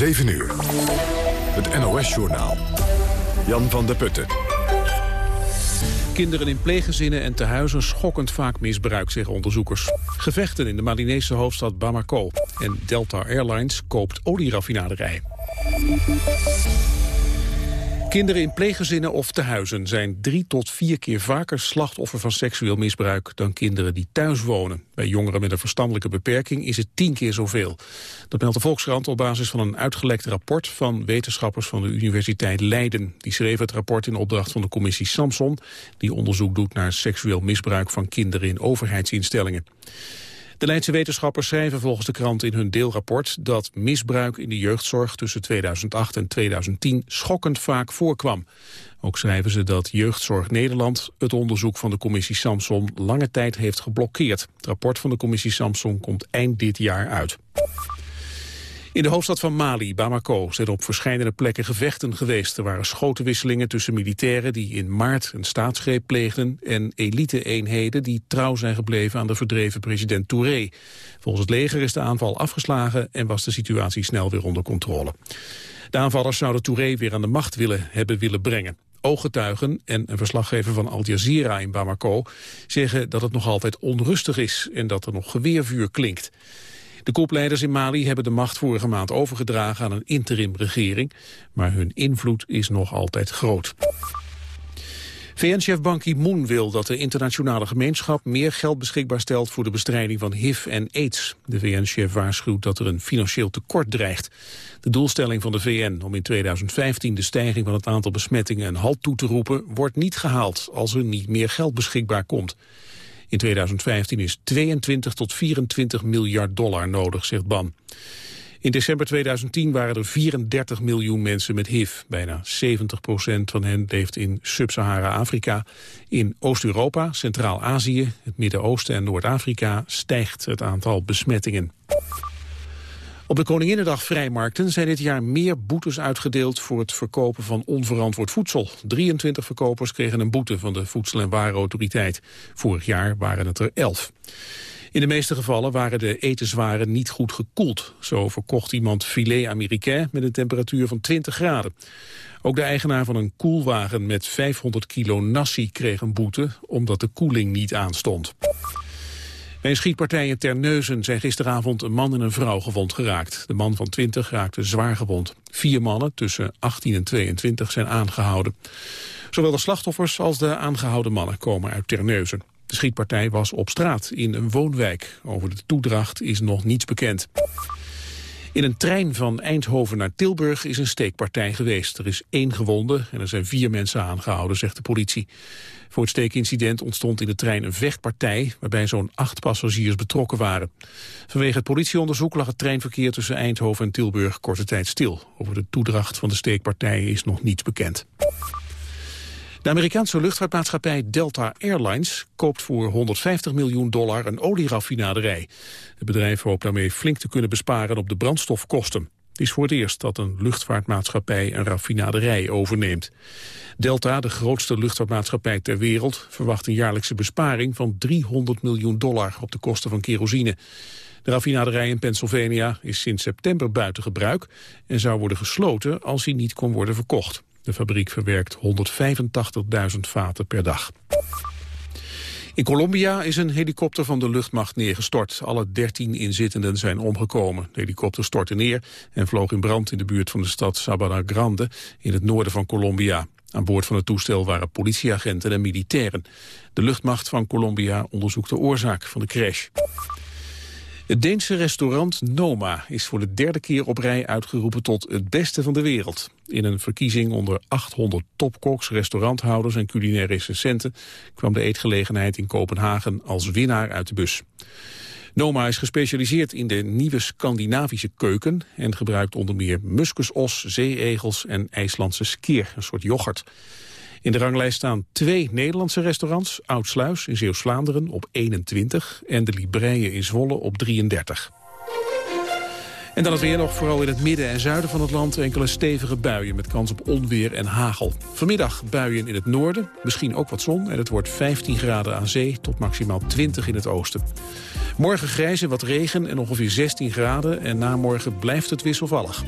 7 uur. Het NOS-journaal. Jan van der Putten. Kinderen in pleeggezinnen en tehuizen schokkend vaak misbruikt, zeggen onderzoekers. Gevechten in de Malinese hoofdstad Bamako. En Delta Airlines koopt olieraffinaderij. Kinderen in pleeggezinnen of tehuizen zijn drie tot vier keer vaker slachtoffer van seksueel misbruik dan kinderen die thuis wonen. Bij jongeren met een verstandelijke beperking is het tien keer zoveel. Dat meldt de Volkskrant op basis van een uitgelekt rapport van wetenschappers van de Universiteit Leiden. Die schreven het rapport in opdracht van de commissie Samson, die onderzoek doet naar seksueel misbruik van kinderen in overheidsinstellingen. De Leidse wetenschappers schrijven volgens de krant in hun deelrapport dat misbruik in de jeugdzorg tussen 2008 en 2010 schokkend vaak voorkwam. Ook schrijven ze dat Jeugdzorg Nederland het onderzoek van de commissie Samson lange tijd heeft geblokkeerd. Het rapport van de commissie Samson komt eind dit jaar uit. In de hoofdstad van Mali, Bamako, zijn op verschillende plekken gevechten geweest. Er waren schotenwisselingen tussen militairen die in maart een staatsgreep pleegden... en elite-eenheden die trouw zijn gebleven aan de verdreven president Touré. Volgens het leger is de aanval afgeslagen en was de situatie snel weer onder controle. De aanvallers zouden Touré weer aan de macht willen hebben willen brengen. Ooggetuigen en een verslaggever van Al Jazeera in Bamako zeggen dat het nog altijd onrustig is en dat er nog geweervuur klinkt. De koepleiders in Mali hebben de macht vorige maand overgedragen aan een interimregering, maar hun invloed is nog altijd groot. VN-chef Ban Ki-moon wil dat de internationale gemeenschap meer geld beschikbaar stelt voor de bestrijding van HIV en AIDS. De VN-chef waarschuwt dat er een financieel tekort dreigt. De doelstelling van de VN om in 2015 de stijging van het aantal besmettingen een halt toe te roepen wordt niet gehaald als er niet meer geld beschikbaar komt. In 2015 is 22 tot 24 miljard dollar nodig, zegt Ban. In december 2010 waren er 34 miljoen mensen met HIV. Bijna 70 procent van hen leeft in Sub-Sahara-Afrika. In Oost-Europa, Centraal-Azië, het Midden-Oosten en Noord-Afrika stijgt het aantal besmettingen. Op de Koninginnedag vrijmarkten zijn dit jaar meer boetes uitgedeeld voor het verkopen van onverantwoord voedsel. 23 verkopers kregen een boete van de Voedsel- en Warenautoriteit. Vorig jaar waren het er 11. In de meeste gevallen waren de etenswaren niet goed gekoeld. Zo verkocht iemand filet américain met een temperatuur van 20 graden. Ook de eigenaar van een koelwagen met 500 kilo nasi kreeg een boete... omdat de koeling niet aanstond. Bij een schietpartij in Terneuzen zijn gisteravond een man en een vrouw gewond geraakt. De man van 20 raakte zwaar gewond. Vier mannen tussen 18 en 22 zijn aangehouden. Zowel de slachtoffers als de aangehouden mannen komen uit Terneuzen. De schietpartij was op straat in een woonwijk. Over de toedracht is nog niets bekend. In een trein van Eindhoven naar Tilburg is een steekpartij geweest. Er is één gewonde en er zijn vier mensen aangehouden, zegt de politie. Voor het steekincident ontstond in de trein een vechtpartij... waarbij zo'n acht passagiers betrokken waren. Vanwege het politieonderzoek lag het treinverkeer tussen Eindhoven en Tilburg korte tijd stil. Over de toedracht van de steekpartij is nog niets bekend. De Amerikaanse luchtvaartmaatschappij Delta Airlines koopt voor 150 miljoen dollar een olieraffinaderij. Het bedrijf hoopt daarmee flink te kunnen besparen op de brandstofkosten. Is voor het eerst dat een luchtvaartmaatschappij een raffinaderij overneemt. Delta, de grootste luchtvaartmaatschappij ter wereld, verwacht een jaarlijkse besparing van 300 miljoen dollar op de kosten van kerosine. De raffinaderij in Pennsylvania is sinds september buiten gebruik en zou worden gesloten als hij niet kon worden verkocht. De fabriek verwerkt 185.000 vaten per dag. In Colombia is een helikopter van de luchtmacht neergestort. Alle 13 inzittenden zijn omgekomen. De helikopter stortte neer en vloog in brand in de buurt van de stad Sabana Grande in het noorden van Colombia. Aan boord van het toestel waren politieagenten en militairen. De luchtmacht van Colombia onderzoekt de oorzaak van de crash. Het Deense restaurant Noma is voor de derde keer op rij uitgeroepen tot het beste van de wereld. In een verkiezing onder 800 topkoks, restauranthouders en culinaire recensenten kwam de eetgelegenheid in Kopenhagen als winnaar uit de bus. Noma is gespecialiseerd in de nieuwe Scandinavische keuken en gebruikt onder meer muskusos, zeeegels en IJslandse skeer, een soort yoghurt. In de ranglijst staan twee Nederlandse restaurants. Oudsluis in Zeeuws-Vlaanderen op 21 en de Libreien in Zwolle op 33. En dan het weer nog, vooral in het midden en zuiden van het land... enkele stevige buien met kans op onweer en hagel. Vanmiddag buien in het noorden, misschien ook wat zon... en het wordt 15 graden aan zee tot maximaal 20 in het oosten. Morgen grijze wat regen en ongeveer 16 graden... en na morgen blijft het wisselvallig.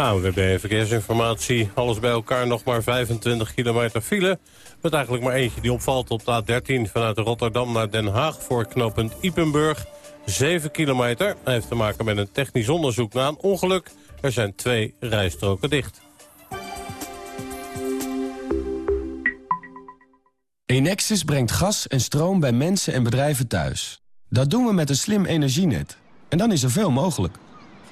AWB Verkeersinformatie. Alles bij elkaar nog maar 25 kilometer file. Met eigenlijk maar eentje die opvalt op de A13 vanuit Rotterdam naar Den Haag... voor knooppunt Ipenburg. 7 kilometer. Hij heeft te maken met een technisch onderzoek na een ongeluk. Er zijn twee rijstroken dicht. Enexis brengt gas en stroom bij mensen en bedrijven thuis. Dat doen we met een slim energienet. En dan is er veel mogelijk.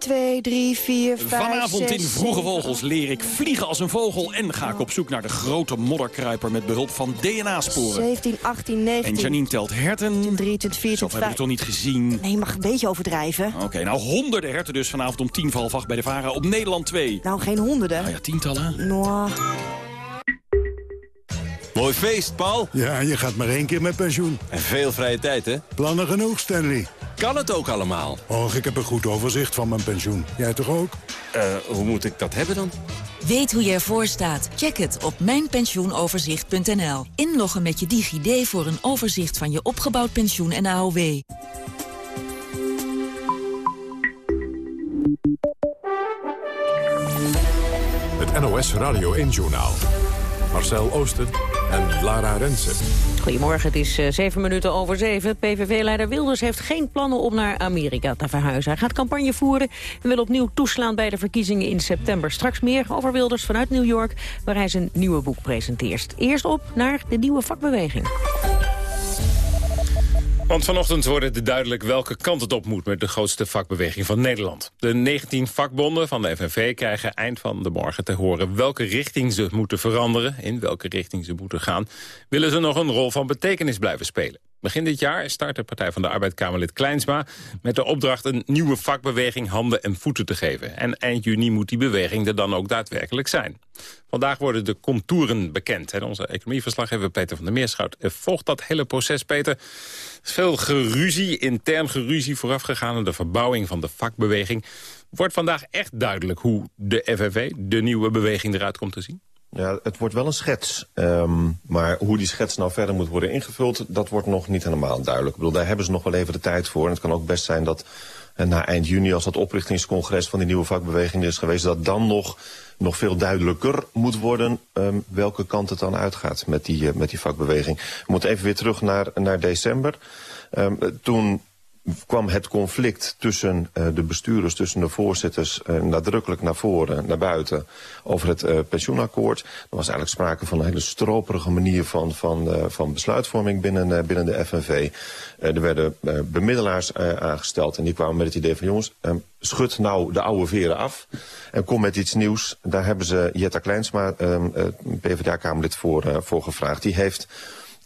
1, 2, 3, 4, 5, Vanavond 6, in Vroege 7, Vogels leer ik vliegen als een vogel... en ga ik op zoek naar de grote modderkruiper met behulp van DNA-sporen. 17, 18, 19. En Janine telt herten. 23, 24, Zo heb ik het toch niet gezien? Nee, je mag een beetje overdrijven. Oké, nou honderden herten dus vanavond om tien half bij de VARA op Nederland 2. Nou, geen honderden. Nou ja, tientallen. Mooi feest, Paul. Ja, je gaat maar één keer met pensioen. En veel vrije tijd, hè? Plannen genoeg, Stanley. Kan het ook allemaal? Och, ik heb een goed overzicht van mijn pensioen. Jij toch ook? Eh, hoe moet ik dat hebben dan? Weet hoe je ervoor staat? Check het op mijnpensioenoverzicht.nl. Inloggen met je DigiD voor een overzicht van je opgebouwd pensioen en AOW. Het NOS Radio 1-journaal. Marcel Oosten en Lara Rensen. Goedemorgen, het is uh, zeven minuten over zeven. PVV-leider Wilders heeft geen plannen om naar Amerika te verhuizen. Hij gaat campagne voeren en wil opnieuw toeslaan bij de verkiezingen in september. Straks meer over Wilders vanuit New York, waar hij zijn nieuwe boek presenteert. Eerst op naar de nieuwe vakbeweging. Want vanochtend wordt het duidelijk welke kant het op moet... met de grootste vakbeweging van Nederland. De 19 vakbonden van de FNV krijgen eind van de morgen te horen... welke richting ze moeten veranderen, in welke richting ze moeten gaan. Willen ze nog een rol van betekenis blijven spelen? Begin dit jaar start de Partij van de Arbeid Kamerlid Kleinsma... met de opdracht een nieuwe vakbeweging handen en voeten te geven. En eind juni moet die beweging er dan ook daadwerkelijk zijn. Vandaag worden de contouren bekend. En onze economieverslaggever Peter van der Meerschout volgt dat hele proces, Peter. Er veel geruzie, intern geruzie voorafgegaan aan de verbouwing van de vakbeweging. Wordt vandaag echt duidelijk hoe de FNV, de nieuwe beweging, eruit komt te zien? Ja, het wordt wel een schets. Um, maar hoe die schets nou verder moet worden ingevuld... dat wordt nog niet helemaal duidelijk. Ik bedoel, daar hebben ze nog wel even de tijd voor. En het kan ook best zijn dat en na eind juni... als dat oprichtingscongres van die nieuwe vakbeweging is geweest... dat dan nog, nog veel duidelijker moet worden... Um, welke kant het dan uitgaat met die, uh, met die vakbeweging. We moeten even weer terug naar, naar december. Um, toen kwam het conflict tussen uh, de bestuurders, tussen de voorzitters... Uh, nadrukkelijk naar voren, naar buiten, over het uh, pensioenakkoord. Er was eigenlijk sprake van een hele stroperige manier van, van, van besluitvorming binnen, binnen de FNV. er werden bemiddelaars aangesteld en die kwamen met het idee van... jongens, um, schud nou de oude veren af en kom met iets nieuws. Daar hebben ze Jetta Kleinsma, um, PvdA-kamerlid, voor, voor gevraagd. Die heeft...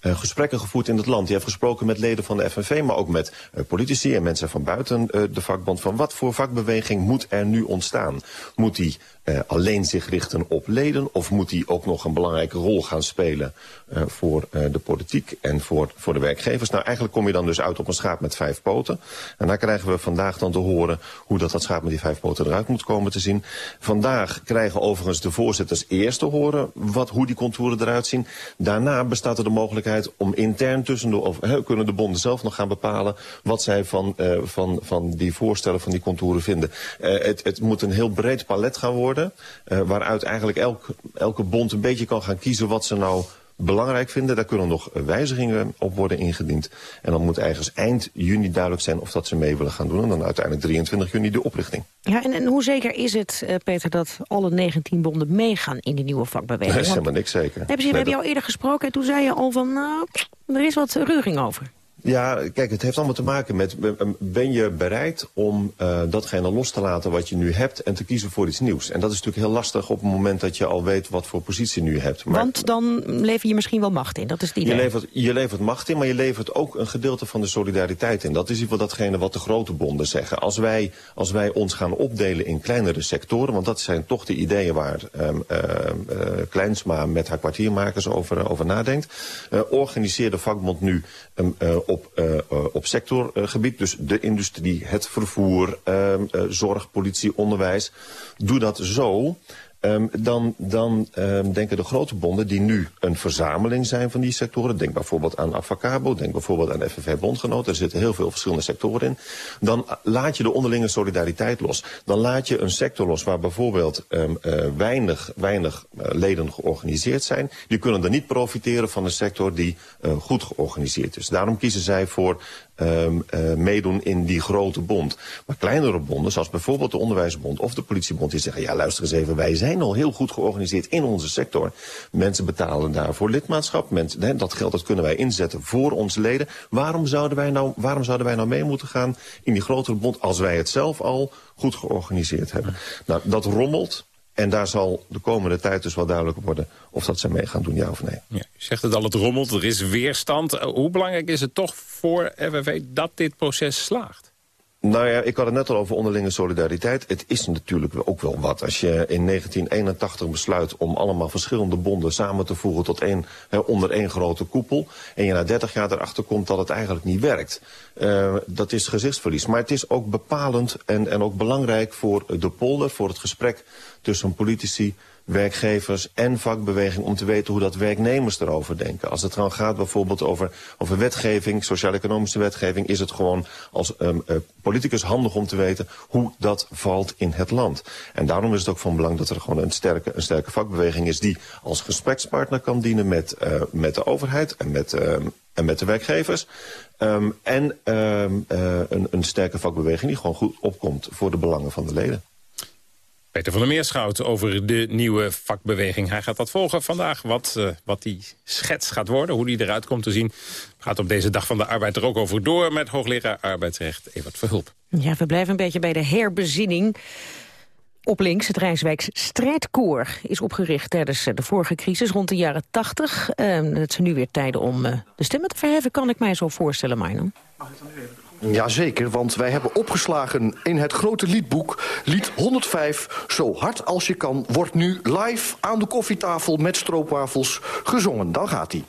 Uh, gesprekken gevoerd in het land. Die heeft gesproken met leden van de FNV, maar ook met uh, politici en mensen van buiten uh, de vakbond. Van wat voor vakbeweging moet er nu ontstaan? Moet die alleen zich richten op leden of moet die ook nog een belangrijke rol gaan spelen voor de politiek en voor, voor de werkgevers? Nou, eigenlijk kom je dan dus uit op een schaap met vijf poten. En daar krijgen we vandaag dan te horen hoe dat, dat schaap met die vijf poten eruit moet komen te zien. Vandaag krijgen overigens de voorzitters eerst te horen wat, hoe die contouren eruit zien. Daarna bestaat er de mogelijkheid om intern tussen de, of kunnen de bonden zelf nog gaan bepalen wat zij van, van, van die voorstellen, van die contouren vinden. Het, het moet een heel breed palet gaan worden, uh, waaruit eigenlijk elk, elke bond een beetje kan gaan kiezen wat ze nou belangrijk vinden. Daar kunnen nog wijzigingen op worden ingediend. En dan moet ergens eind juni duidelijk zijn of dat ze mee willen gaan doen. En dan uiteindelijk 23 juni de oprichting. Ja, en, en hoe zeker is het, uh, Peter, dat alle 19 bonden meegaan in die nieuwe vakbeweging? Dat is helemaal niks zeker. Hebben ze, we hebben jou eerder gesproken en toen zei je al van, nou, er is wat reuring over. Ja, kijk, het heeft allemaal te maken met... ben je bereid om uh, datgene los te laten wat je nu hebt... en te kiezen voor iets nieuws? En dat is natuurlijk heel lastig op het moment dat je al weet... wat voor positie je nu hebt. Maar, Want dan lever je misschien wel macht in, dat is die je levert, je levert macht in, maar je levert ook een gedeelte van de solidariteit in. Dat is in ieder geval datgene wat de grote bonden zeggen. Als wij, als wij ons gaan opdelen in kleinere sectoren... want dat zijn toch de ideeën waar um, uh, uh, Kleinsma met haar kwartiermakers over, over nadenkt... organiseer de vakbond nu op, uh, op sectorgebied. Dus de industrie, het vervoer, uh, zorg, politie, onderwijs. Doe dat zo Um, dan, dan um, denken de grote bonden die nu een verzameling zijn van die sectoren... denk bijvoorbeeld aan Avacabo, denk bijvoorbeeld aan FNV Bondgenoten... er zitten heel veel verschillende sectoren in... dan laat je de onderlinge solidariteit los. Dan laat je een sector los waar bijvoorbeeld um, uh, weinig, weinig uh, leden georganiseerd zijn. Die kunnen er niet profiteren van een sector die uh, goed georganiseerd is. Daarom kiezen zij voor um, meedoen in die grote bond. Maar kleinere bonden, zoals bijvoorbeeld de Onderwijsbond of de Politiebond... die zeggen, ja luister eens even, wij zijn al heel goed georganiseerd in onze sector. Mensen betalen daarvoor lidmaatschap. Mensen, dat geld dat kunnen wij inzetten voor onze leden. Waarom zouden, wij nou, waarom zouden wij nou mee moeten gaan in die grotere bond... als wij het zelf al goed georganiseerd hebben? Nou, dat rommelt. En daar zal de komende tijd dus wel duidelijk worden of dat ze mee gaan doen, ja of nee. Ja, u zegt het al, het rommelt, er is weerstand. Hoe belangrijk is het toch voor FNV dat dit proces slaagt? Nou ja, ik had het net al over onderlinge solidariteit. Het is natuurlijk ook wel wat. Als je in 1981 besluit om allemaal verschillende bonden samen te voegen tot één, onder één grote koepel. En je na 30 jaar erachter komt dat het eigenlijk niet werkt. Uh, dat is gezichtsverlies. Maar het is ook bepalend en, en ook belangrijk voor de polder, voor het gesprek tussen politici, werkgevers en vakbeweging... om te weten hoe dat werknemers erover denken. Als het dan gaat bijvoorbeeld over, over wetgeving, sociaal-economische wetgeving... is het gewoon als um, uh, politicus handig om te weten hoe dat valt in het land. En daarom is het ook van belang dat er gewoon een sterke, een sterke vakbeweging is... die als gesprekspartner kan dienen met, uh, met de overheid en met... Uh, en met de werkgevers. Um, en uh, een, een sterke vakbeweging die gewoon goed opkomt voor de belangen van de leden. Peter van der Meerschout over de nieuwe vakbeweging. Hij gaat dat volgen vandaag, wat, uh, wat die schets gaat worden, hoe die eruit komt te zien. Gaat op deze dag van de arbeid er ook over door met hoogleraar arbeidsrecht Evert Verhulp. Ja, we blijven een beetje bij de herbezinning. Op links, het Rijswijks Strijdkoor is opgericht tijdens de vorige crisis rond de jaren 80. Uh, het zijn nu weer tijden om uh, de stemmen te verheffen, kan ik mij zo voorstellen, Marno. Mag ik dan nu even Jazeker, want wij hebben opgeslagen in het grote liedboek... lied 105, Zo hard als je kan, wordt nu live aan de koffietafel... met stroopwafels gezongen. Dan gaat hij.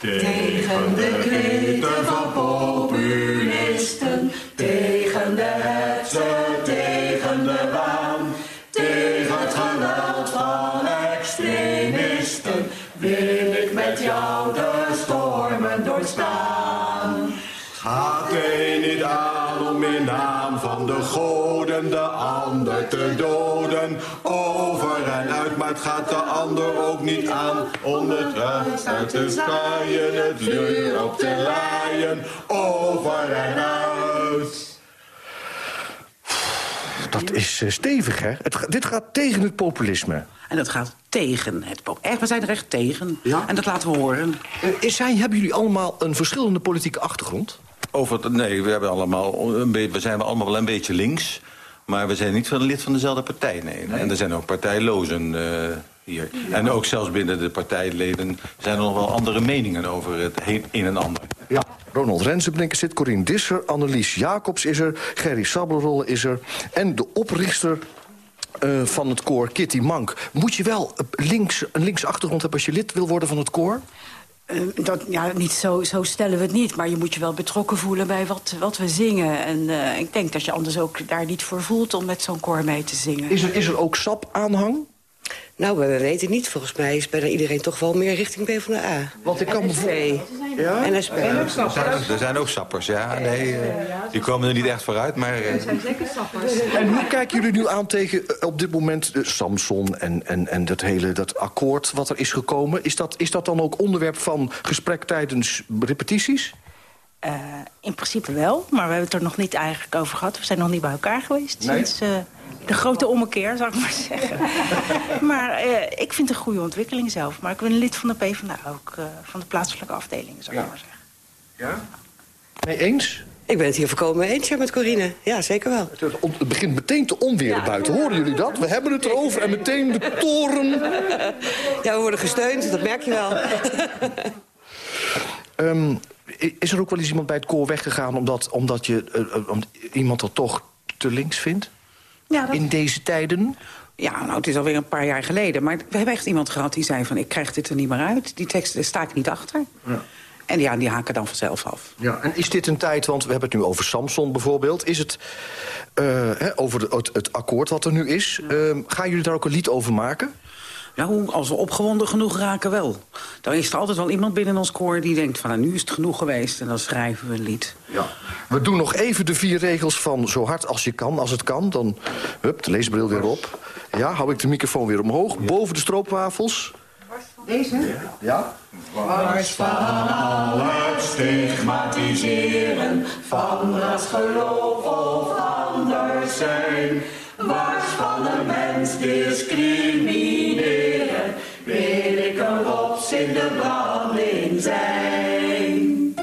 Tegen de kreten van populisten, tegen de hetze, tegen de waan... tegen het geweld van extremisten... wil ik met jou de goden de ander te doden. Over en uit, maar het gaat de ander ook niet aan. Om het huis uit te skaaien, het vuur op te laaien. Over en uit. Dat is uh, stevig, hè? Het, dit gaat tegen het populisme. En dat gaat tegen het populisme. We zijn er echt tegen. Ja? En dat laten we horen. Uh, zijn, hebben jullie allemaal een verschillende politieke achtergrond? Over, nee, we, hebben allemaal een beetje, we zijn allemaal wel een beetje links. Maar we zijn niet van lid van dezelfde partij, nee. nee. En er zijn ook partijlozen uh, hier. Ja. En ook zelfs binnen de partijleden zijn er nog wel andere meningen over het een en ander. Ja, Ronald Rensenbrink zit, Corine Disser, Annelies Jacobs is er... Gerry Sabelrolle is er en de oprichter uh, van het koor, Kitty Mank. Moet je wel links, een links achtergrond hebben als je lid wil worden van het koor? Uh, dat, ja, niet zo, zo stellen we het niet. Maar je moet je wel betrokken voelen bij wat, wat we zingen. En uh, ik denk dat je anders ook daar niet voor voelt om met zo'n koor mee te zingen. Is er, is er ook SAP-aanhang? Nou, we weten niet. Volgens mij is bijna iedereen toch wel meer richting PvdA. Want ik kan NSP. Ja? NSP. Ja, er, zijn, er zijn ook sappers, ja. Nee, uh, die komen er niet echt vooruit, maar... Er zijn zeker sappers. En hoe kijken jullie nu aan tegen uh, op dit moment Samson en, en, en dat hele dat akkoord wat er is gekomen? Is dat, is dat dan ook onderwerp van gesprek tijdens repetities? Uh, in principe wel, maar we hebben het er nog niet eigenlijk over gehad. We zijn nog niet bij elkaar geweest nee? sinds uh, de grote ommekeer, zou ik maar zeggen. maar uh, ik vind het een goede ontwikkeling zelf. Maar ik ben lid van de PvdA ook, van de plaatselijke afdeling, zou ik ja. maar zeggen. Ja? Nee, eens? Ik ben het hier voorkomen eens met Corine. Ja, zeker wel. Het, het begint meteen te onweren ja, buiten. Horen jullie dat? We hebben het erover en meteen de toren. Ja, we worden gesteund, dat merk je wel. um, is er ook wel eens iemand bij het koor weggegaan... omdat, omdat je uh, om, iemand dat toch te links vindt? Ja, dat... In deze tijden? Ja, nou, het is alweer een paar jaar geleden. Maar we hebben echt iemand gehad die zei van... ik krijg dit er niet meer uit. Die tekst, daar sta ik niet achter. Ja. En ja, die haken dan vanzelf af. Ja, en is dit een tijd, want we hebben het nu over Samson bijvoorbeeld... is het uh, hè, over de, het, het, akkoord wat er nu is... Uh, gaan jullie daar ook een lied over maken? Ja, als we opgewonden genoeg raken wel. Dan is er altijd wel iemand binnen ons koor die denkt van... Nou, nu is het genoeg geweest en dan schrijven we een lied. Ja. We doen nog even de vier regels van zo hard als je kan. Als het kan, dan hup, de leesbril weer op. Ja, hou ik de microfoon weer omhoog. Boven de stroopwafels. Deze? Ja. Wars van het stigmatiseren van ras, geloof of anders zijn. Wars van de mens discrimineren, in de branding zijn.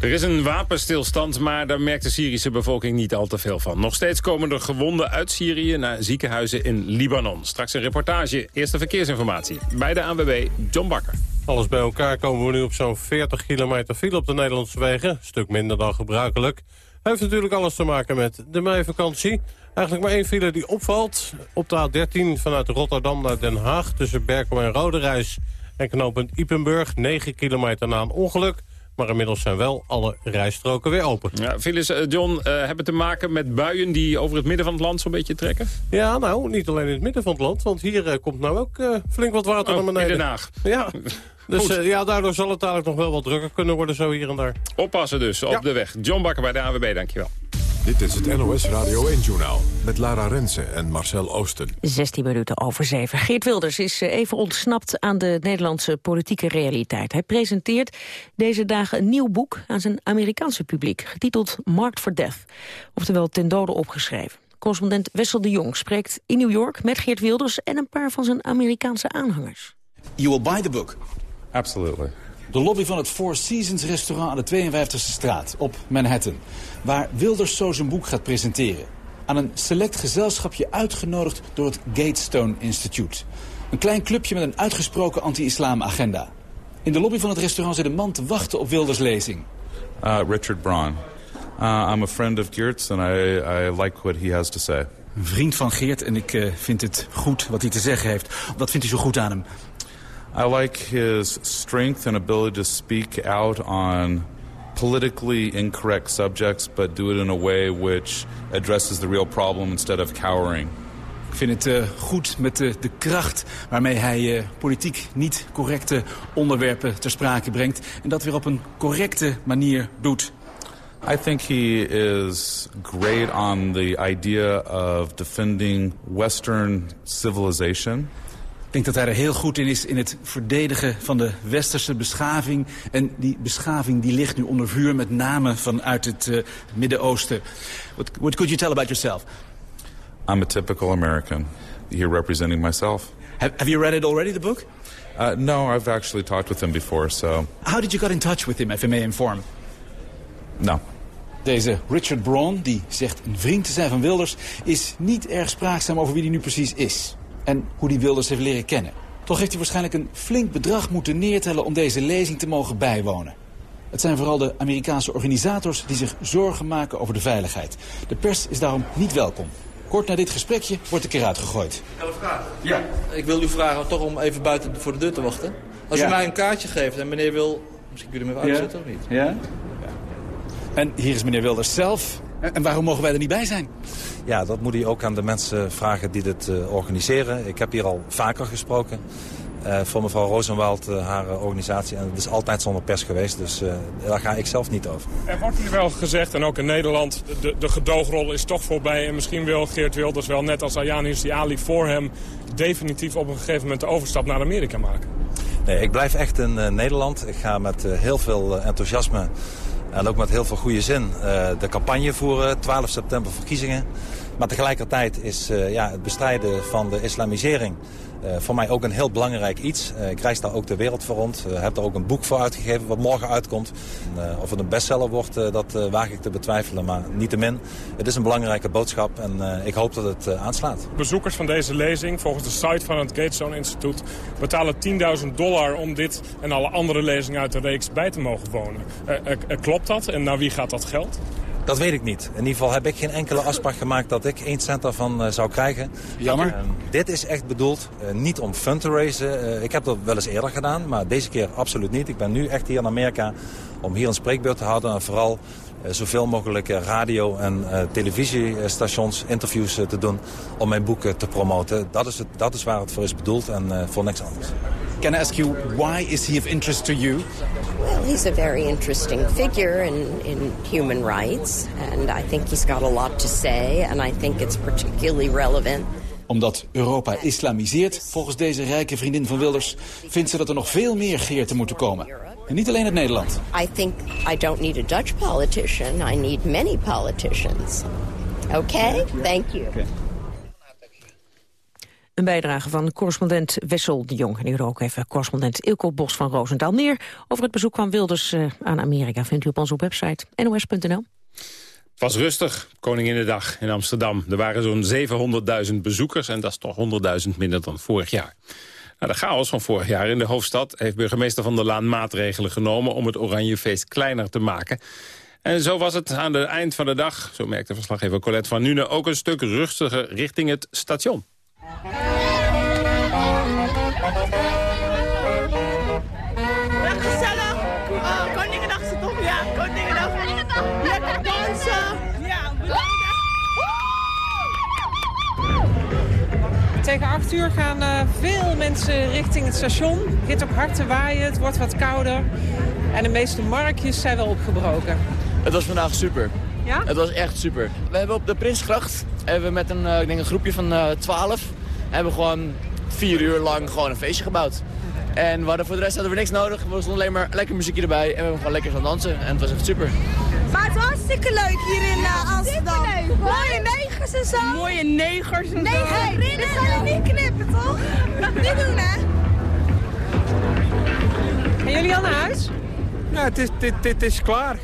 Er is een wapenstilstand, maar daar merkt de Syrische bevolking niet al te veel van. Nog steeds komen er gewonden uit Syrië naar ziekenhuizen in Libanon. Straks een reportage, eerste verkeersinformatie. Bij de ANWB, John Bakker. Alles bij elkaar komen we nu op zo'n 40 kilometer file op de Nederlandse wegen. Een stuk minder dan gebruikelijk. Heeft natuurlijk alles te maken met de meivakantie. Eigenlijk maar één file die opvalt. Op de A13 vanuit Rotterdam naar Den Haag... tussen Berkel en Roderijs en knooppunt Ipenburg. 9 kilometer na een ongeluk. Maar inmiddels zijn wel alle rijstroken weer open. Ja, Phyllis, uh, John, uh, hebben te maken met buien die over het midden van het land zo'n beetje trekken? Ja, nou, niet alleen in het midden van het land. Want hier uh, komt nou ook flink wat water oh, naar beneden. in Den Haag. Ja. Dus ja, daardoor zal het dadelijk nog wel wat drukker kunnen worden zo hier en daar. Oppassen dus op ja. de weg. John Bakker bij de AWB, dankjewel. Dit is het NOS Radio 1-journaal met Lara Rensen en Marcel Oosten. 16 minuten over 7. Geert Wilders is even ontsnapt aan de Nederlandse politieke realiteit. Hij presenteert deze dagen een nieuw boek aan zijn Amerikaanse publiek... getiteld Marked for Death, oftewel ten dode opgeschreven. Correspondent Wessel de Jong spreekt in New York met Geert Wilders... en een paar van zijn Amerikaanse aanhangers. You will buy the book? Absolutely. De lobby van het Four Seasons restaurant aan de 52e straat op Manhattan. Waar Wilders zo zijn boek gaat presenteren. Aan een select gezelschapje uitgenodigd door het Gatestone Institute. Een klein clubje met een uitgesproken anti-islam agenda. In de lobby van het restaurant zit een man te wachten op Wilders lezing. Uh, Richard Braun. Uh, I'm a friend of Geert's and I, I like what he has to say. Een vriend van Geert en ik uh, vind het goed wat hij te zeggen heeft. Wat vindt u zo goed aan hem? I like his strength and ability to speak out on politically incorrect subjects, but do it in a way which addresses the real problem instead of cowering. Ik vind het uh, goed met de, de kracht waarmee hij uh, politiek niet correcte onderwerpen ter sprake brengt. En dat weer op een correcte manier doet. I think he is great on the idea of defending Western civilization. Ik denk dat hij er heel goed in is in het verdedigen van de westerse beschaving. En die beschaving die ligt nu onder vuur, met name vanuit het uh, Midden-Oosten. What, what could you tell about yourself? I'm a typical American, here representing myself. Have, have you read it already, the book? Uh, no, I've actually talked with him before, so... How did you get in touch with him, if I may inform? No. Deze Richard Braun, die zegt een vriend te zijn van Wilders... is niet erg spraakzaam over wie hij nu precies is en hoe die Wilders heeft leren kennen. Toch heeft hij waarschijnlijk een flink bedrag moeten neertellen om deze lezing te mogen bijwonen. Het zijn vooral de Amerikaanse organisators die zich zorgen maken over de veiligheid. De pers is daarom niet welkom. Kort na dit gesprekje wordt de keer uitgegooid. vraag? Ja. Ik wil u vragen toch om even buiten voor de deur te wachten. Als Ja. u mij een kaartje geeft en meneer wil... Misschien kun je hem even uitzetten of niet? Ja? En hier is meneer Wilders zelf. En waarom mogen wij er niet bij zijn? Ja, dat moet hij ook aan de mensen vragen die dit eh, organiseren. Ik heb hier al vaker gesproken eh, voor mevrouw Rosenwald, eh, haar organisatie. En het is altijd zonder pers geweest, dus eh, daar ga ik zelf niet over. Er wordt hier wel gezegd, en ook in Nederland, de, de gedoogrol is toch voorbij. En misschien wil Geert Wilders wel, net als Ayani Ali voor hem... definitief op een gegeven moment de overstap naar Amerika maken. Nee, ik blijf echt in eh, Nederland. Ik ga met heel veel enthousiasme en ook met heel veel goede zin eh, de campagne voeren. 12 september verkiezingen. Maar tegelijkertijd is eh, ja, het bestrijden van de islamisering voor mij ook een heel belangrijk iets. Eh, ik reis daar ook de wereld voor rond. Ik heb er ook een boek voor uitgegeven wat morgen uitkomt. Eh, of het een bestseller wordt, eh, dat eh, waag ik te betwijfelen. Maar niettemin, het is een belangrijke boodschap en eh, ik hoop dat het eh, aanslaat. Bezoekers van deze lezing, volgens de site van het Gatestone Instituut... betalen 10.000 dollar om dit en alle andere lezingen uit de reeks bij te mogen wonen. Eh, eh, eh, klopt dat? En naar wie gaat dat geld? Dat weet ik niet. In ieder geval heb ik geen enkele afspraak gemaakt dat ik 1 cent daarvan uh, zou krijgen. Jammer. Uh, dit is echt bedoeld uh, niet om fun te raisen. ik heb dat wel eens eerder gedaan, maar deze keer absoluut niet. Ik ben nu echt hier in Amerika om hier een spreekbeurt te houden. En vooral zoveel mogelijk radio- en televisiestations interviews te doen om mijn boek te promoten. Dat is, het, dat is waar het voor is bedoeld en voor niks anders. Can I ask you, why is he of interest to you? Well, he's a very interesting figure in, in human rights. And I think he's got a lot to say. And I think it's particularly relevant omdat Europa islamiseert, volgens deze rijke vriendin van Wilders... vindt ze dat er nog veel meer geerten moeten komen. En niet alleen uit Nederland. I think I don't need a Dutch politician. I need many politicians. Okay? Thank you. Okay. Een bijdrage van correspondent Wessel de Jong. En hier ook even correspondent Ilko Bos van Roosendaal. Meer over het bezoek van Wilders uh, aan Amerika vindt u op onze website nos.nl. Het was rustig, Koninginnedag in Amsterdam. Er waren zo'n 700.000 bezoekers en dat is toch 100.000 minder dan vorig jaar. Nou, de chaos van vorig jaar in de hoofdstad heeft burgemeester Van der Laan maatregelen genomen om het Oranjefeest kleiner te maken. En zo was het aan het eind van de dag, zo merkte verslaggever Colette van Nune, ook een stuk rustiger richting het station. Tegen 8 uur gaan uh, veel mensen richting het station. Het begint ook hard te waaien, het wordt wat kouder. En de meeste marktjes zijn wel opgebroken. Het was vandaag super. Ja? Het was echt super. We hebben op de Prinsgracht hebben we met een, uh, ik denk een groepje van uh, 12... hebben we gewoon vier uur lang gewoon een feestje gebouwd. En we hadden voor de rest hadden we niks nodig. We stonden alleen maar lekker muziekje erbij. En we hebben gewoon lekker gaan dansen. En het was echt super. Maar het was hartstikke leuk hier in uh, Amsterdam. Leuk, Mooie negers en zo. Mooie negers en nee, zo. Hey, dit gaan we niet knippen, toch? niet doen, hè? Gaan jullie al naar huis? Nou, het is, dit, dit is klaar.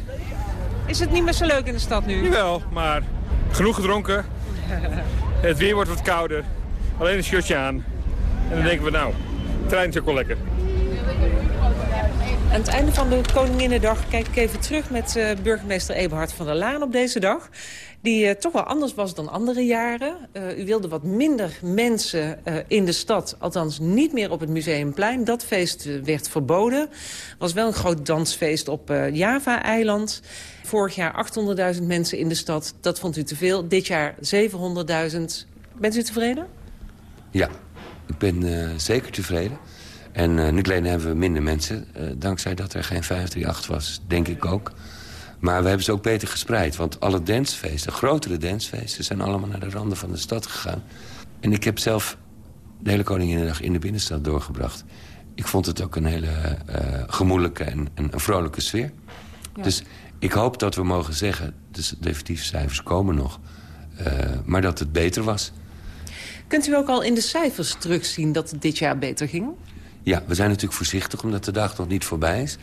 Is het niet meer zo leuk in de stad nu? Jawel, maar genoeg gedronken. Het weer wordt wat kouder. Alleen een shirtje aan. En dan denken we, nou, trein is ook wel lekker. Aan het einde van de Koninginnedag kijk ik even terug met uh, burgemeester Eberhard van der Laan op deze dag. Die uh, toch wel anders was dan andere jaren. Uh, u wilde wat minder mensen in de stad, althans niet meer op het Museumplein. Dat feest werd verboden. was wel een groot dansfeest op Java-eiland. Vorig jaar 800.000 mensen in de stad, dat vond u te veel. Dit jaar 700.000. Bent u tevreden? Ja, ik ben uh, zeker tevreden. En uh, nu geleden hebben we minder mensen. Uh, dankzij dat er geen 538 was, denk ik ook. Maar we hebben ze ook beter gespreid. Want alle dancefeesten, grotere dancefeesten... zijn allemaal naar de randen van de stad gegaan. En ik heb zelf de hele Koninginnedag in de binnenstad doorgebracht. Ik vond het ook een hele gemoedelijke en, en, een vrolijke sfeer. Ja. Dus ik hoop dat we mogen zeggen... dus de definitieve cijfers komen nog... maar dat het beter was. Kunt u ook al in de cijfers terugzien dat het dit jaar beter ging? Ja, we zijn natuurlijk voorzichtig omdat de dag nog niet voorbij is.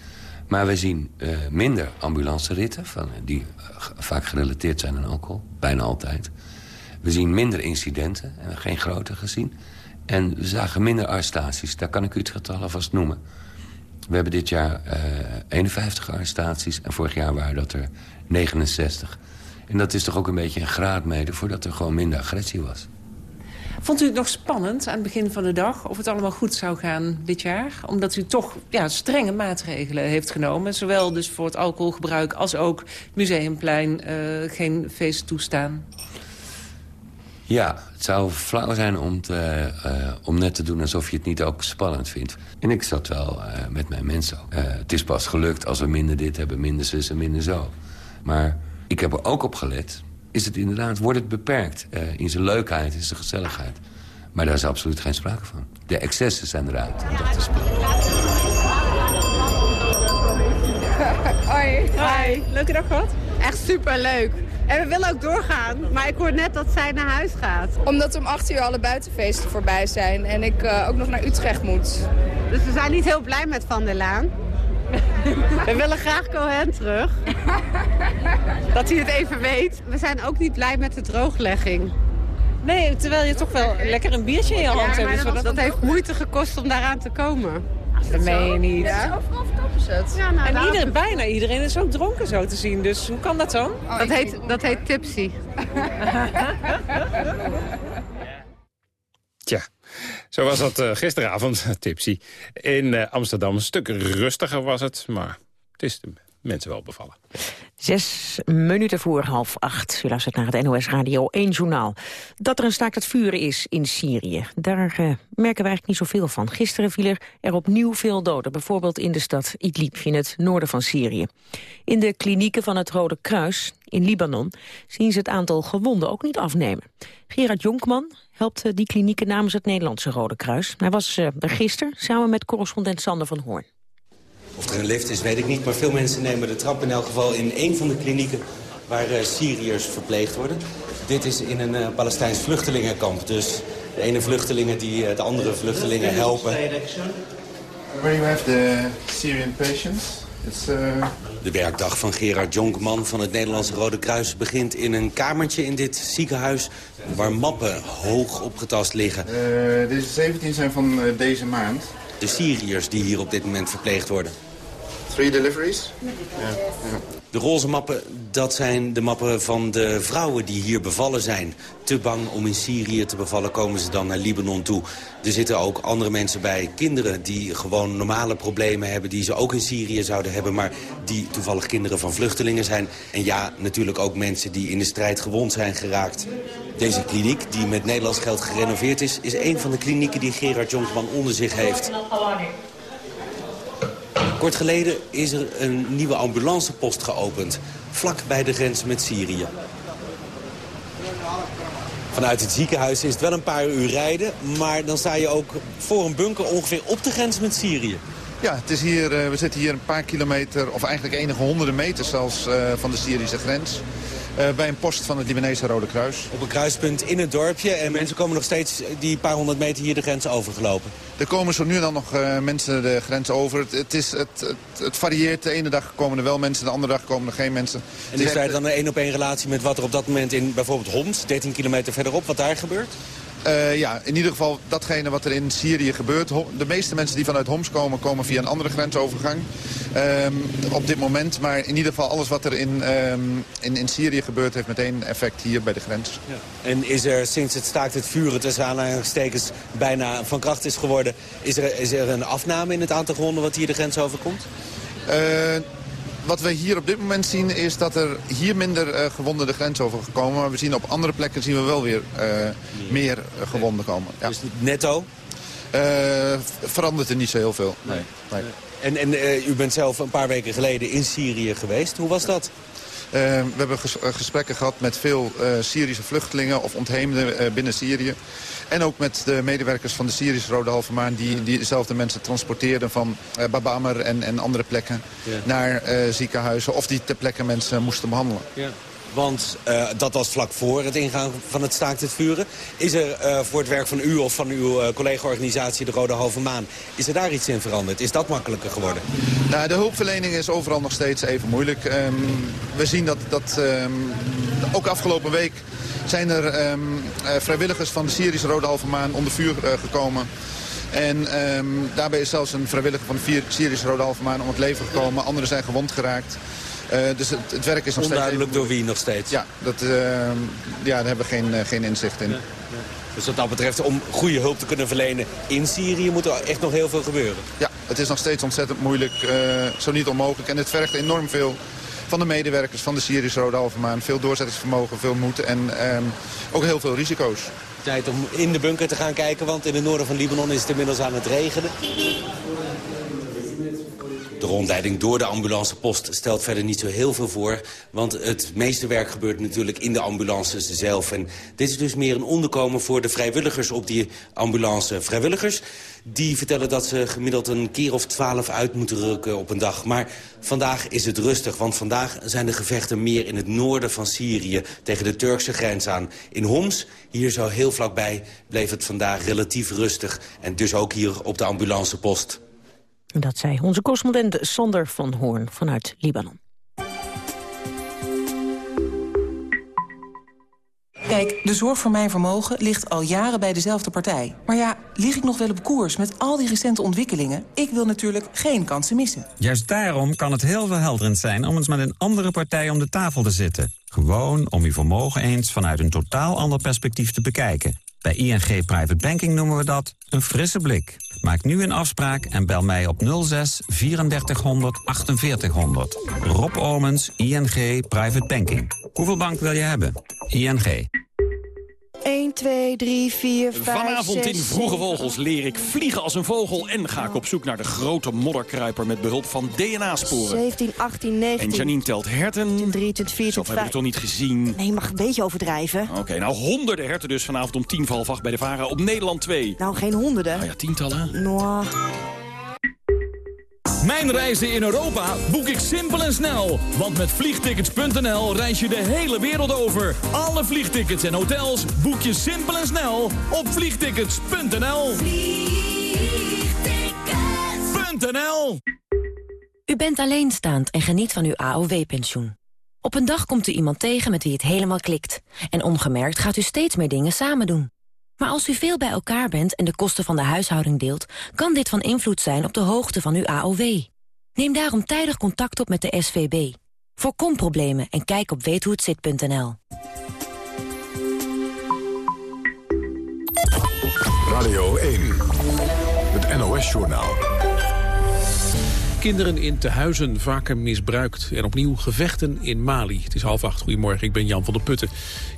Maar we zien uh, minder ambulanceritten, van, die uh, vaak gerelateerd zijn aan alcohol. Bijna altijd. We zien minder incidenten, en geen grote gezien. En we zagen minder arrestaties, daar kan ik u het getal alvast noemen. We hebben dit jaar uh, 51 arrestaties en vorig jaar waren dat er 69. En dat is toch ook een beetje een graadmeter voordat er gewoon minder agressie was. Vond u het nog spannend aan het begin van de dag of het allemaal goed zou gaan dit jaar? Omdat u toch ja, strenge maatregelen heeft genomen. Zowel dus voor het alcoholgebruik als ook Museumplein uh, geen feest toestaan. Ja, het zou flauw zijn om, te, uh, om net te doen alsof je het niet ook spannend vindt. En ik zat wel uh, met mijn mensen. Uh, het is pas gelukt als we minder dit hebben, minder zus en minder zo. Maar ik heb er ook op gelet. Is het inderdaad, wordt het beperkt in zijn leukheid, in zijn gezelligheid. Maar daar is absoluut geen sprake van. De excessen zijn eruit. En dat is Hoi. Hoi. Leuke dag gehad? Echt superleuk. En we willen ook doorgaan, maar ik hoor net dat zij naar huis gaat. Omdat om 8 uur alle buitenfeesten voorbij zijn en ik uh, ook nog naar Utrecht moet. Dus we zijn niet heel blij met Van der Laan. We willen graag Cohen terug. dat hij het even weet. We zijn ook niet blij met de drooglegging. Nee, terwijl je toch wel lekker een biertje in je hand ja, hebt. Dat, dat, dat heeft moeite gekost om daaraan te komen. Dat meen je niet. Ja? opgezet. Ja, nou, en iedereen, bijna iedereen is ook dronken zo te zien. Dus hoe kan dat dan? dat, heet, dat heet tipsy. Zo was dat eh, gisteravond, tipsy. In eh, Amsterdam een stuk rustiger was het, maar het is de mensen wel bevallen. Zes minuten voor half acht. U luistert naar het NOS Radio 1 journaal. Dat er een staakt het vuren is in Syrië, daar eh, merken we eigenlijk niet zoveel van. Gisteren vielen er opnieuw veel doden, bijvoorbeeld in de stad Idlib in het noorden van Syrië. In de klinieken van het Rode Kruis in Libanon zien ze het aantal gewonden ook niet afnemen. Gerard Jonkman helpt die klinieken namens het Nederlandse Rode Kruis. Hij was eh, er gisteren samen met correspondent Sander van Hoorn. Of er een lift is, weet ik niet. Maar veel mensen nemen de trap in elk geval in een van de klinieken waar eh, Syriërs verpleegd worden. Dit is in een eh, Palestijns vluchtelingenkamp. Dus de ene vluchtelingen die eh, de andere vluchtelingen helpen. Where you have the Syrian patients. It's, uh... De werkdag van Gerard Jonkman van het Nederlandse Rode Kruis begint in een kamertje in dit ziekenhuis waar mappen hoog opgetast liggen. Uh, deze 17 zijn van uh, deze maand. De Syriërs die hier op dit moment verpleegd worden. Three deliveries? Ja. De roze mappen, dat zijn de mappen van de vrouwen die hier bevallen zijn. Te bang om in Syrië te bevallen, komen ze dan naar Libanon toe. Er zitten ook andere mensen bij, kinderen die gewoon normale problemen hebben... die ze ook in Syrië zouden hebben, maar die toevallig kinderen van vluchtelingen zijn. En ja, natuurlijk ook mensen die in de strijd gewond zijn geraakt. Deze kliniek, die met Nederlands geld gerenoveerd is... is een van de klinieken die Gerard Jonkman onder zich heeft. Kort geleden is er een nieuwe ambulancepost geopend. Vlak bij de grens met Syrië. Vanuit het ziekenhuis is het wel een paar uur rijden. Maar dan sta je ook voor een bunker ongeveer op de grens met Syrië. Ja, het is hier, uh, we zitten hier een paar kilometer, of eigenlijk enige honderden meters zelfs, uh, van de Syrische grens. Uh, bij een post van het Libanese Rode Kruis. Op een kruispunt in het dorpje en mensen komen nog steeds die paar honderd meter hier de grens overgelopen. Er komen zo nu en dan nog uh, mensen de grens over. Het, het, is, het, het, het, varieert. De ene dag komen er wel mensen, de andere dag komen er geen mensen. En is daar dan een één op één relatie met wat er op dat moment in bijvoorbeeld Homs, 13 kilometer verderop, wat daar gebeurt? Uh, ja, in ieder geval datgene wat er in Syrië gebeurt. De meeste mensen die vanuit Homs komen, komen via een andere grensovergang. Um, op dit moment, maar in ieder geval alles wat er in, um, in, in Syrië gebeurt... heeft meteen effect hier bij de grens. Ja. En is er sinds het staakt het vuren tussen aanhalingstekens bijna van kracht is geworden... Is er, is er een afname in het aantal gewonden wat hier de grens overkomt? Uh, wat we hier op dit moment zien is dat er hier minder uh, gewonden de grens over gekomen. Maar we zien op andere plekken zien we wel weer uh, meer uh, gewonden komen. Ja. Dus netto? verandert er niet zo heel veel. Nee. nee. En, en u bent zelf een paar weken geleden in Syrië geweest. Hoe was dat? Uh, we hebben ges gesprekken gehad met veel uh, Syrische vluchtelingen of ontheemden uh, binnen Syrië. En ook met de medewerkers van de Syrische Rode Halve Maan... die, die dezelfde mensen transporteerden van Babamer en, en andere plekken... Ja. naar ziekenhuizen of die ter plekke mensen moesten behandelen. Ja. Want uh, dat was vlak voor het ingaan van het staakt het vuren. Is er uh, voor het werk van u of van uw uh, collega-organisatie de Rode Halve Maan... is er daar iets in veranderd? Is dat makkelijker geworden? Nou, de hulpverlening is overal nog steeds even moeilijk. Um, we zien dat, dat um, ook afgelopen week zijn er um, vrijwilligers van de Syrische Rode Halve Maan onder vuur gekomen... En um, daarbij is zelfs een vrijwilliger van de Syrische Rode Halve Maan om het leven gekomen. Anderen zijn gewond geraakt. Uh, dus het, het, werk is nog Onduidelijk steeds... door wie nog steeds? Ja, dat, uh, ja daar hebben we geen, uh, geen inzicht in. Ja, ja. Dus wat dat betreft, om goede hulp te kunnen verlenen in Syrië... moet er echt nog heel veel gebeuren? Ja, het is nog steeds ontzettend moeilijk, zo niet onmogelijk. En het vergt enorm veel van de medewerkers van de Syrische Rode Halve. Veel doorzettingsvermogen, veel moed en um, ook heel veel risico's. Tijd om in de bunker te gaan kijken, want in het noorden van Libanon is het inmiddels aan het regenen. De rondleiding door de ambulancepost stelt verder niet zo heel veel voor. Want het meeste werk gebeurt natuurlijk in de ambulances zelf. En dit is dus meer een onderkomen voor de vrijwilligers op die ambulance. Vrijwilligers die vertellen dat ze gemiddeld een keer of twaalf uit moeten rukken op een dag. Maar vandaag is het rustig, want vandaag zijn de gevechten meer in het noorden van Syrië... tegen de Turkse grens aan. In Homs, hier zo heel vlakbij, bleef het vandaag relatief rustig. En dus ook hier op de ambulancepost. Dat zei onze correspondent Sander van Hoorn vanuit Libanon. Kijk, de zorg voor mijn vermogen ligt al jaren bij dezelfde partij. Maar ja, lig ik nog wel op koers met al die recente ontwikkelingen? Ik wil natuurlijk geen kansen missen. Juist daarom kan het heel verhelderend zijn om eens met een andere partij om de tafel te zitten. Gewoon om uw vermogen eens vanuit een totaal ander perspectief te bekijken. Bij ING Private Banking noemen we dat een frisse blik. Maak nu een afspraak en bel mij op 06 3400 4800. Rob Omens, ING Private Banking. Hoeveel bank wil je hebben? ING. 1, 2, 3, 4, 5, Vanavond 6, in Vroege Vogels leer ik vliegen als een vogel... en ga ik op zoek naar de grote modderkruiper met behulp van DNA-sporen. 17, 18, 19. En Janine telt herten. 23, 24, Zo heb ik het toch niet gezien. Nee, je mag een beetje overdrijven. Oké, nou honderden herten dus vanavond om tien half acht bij de VARA op Nederland 2. Nou, geen honderden. Nou ja, tientallen. Nou, Mijn reizen in Europa boek ik simpel en snel. Want met vliegtickets.nl reis je de hele wereld over. Alle vliegtickets en hotels boek je simpel en snel op vliegtickets.nl. Vliegtickets.nl U bent alleenstaand en geniet van uw AOW-pensioen. Op een dag komt u iemand tegen met wie het helemaal klikt. En ongemerkt gaat u steeds meer dingen samen doen. Maar als u veel bij elkaar bent en de kosten van de huishouding deelt... kan dit van invloed zijn op de hoogte van uw AOW. Neem daarom tijdig contact op met de SVB. Voorkom problemen en kijk op weethohetzit.nl. Radio 1, het NOS-journaal. Kinderen in tehuizen vaker misbruikt. En opnieuw gevechten in Mali. Het is half acht. Goedemorgen, ik ben Jan van der Putten.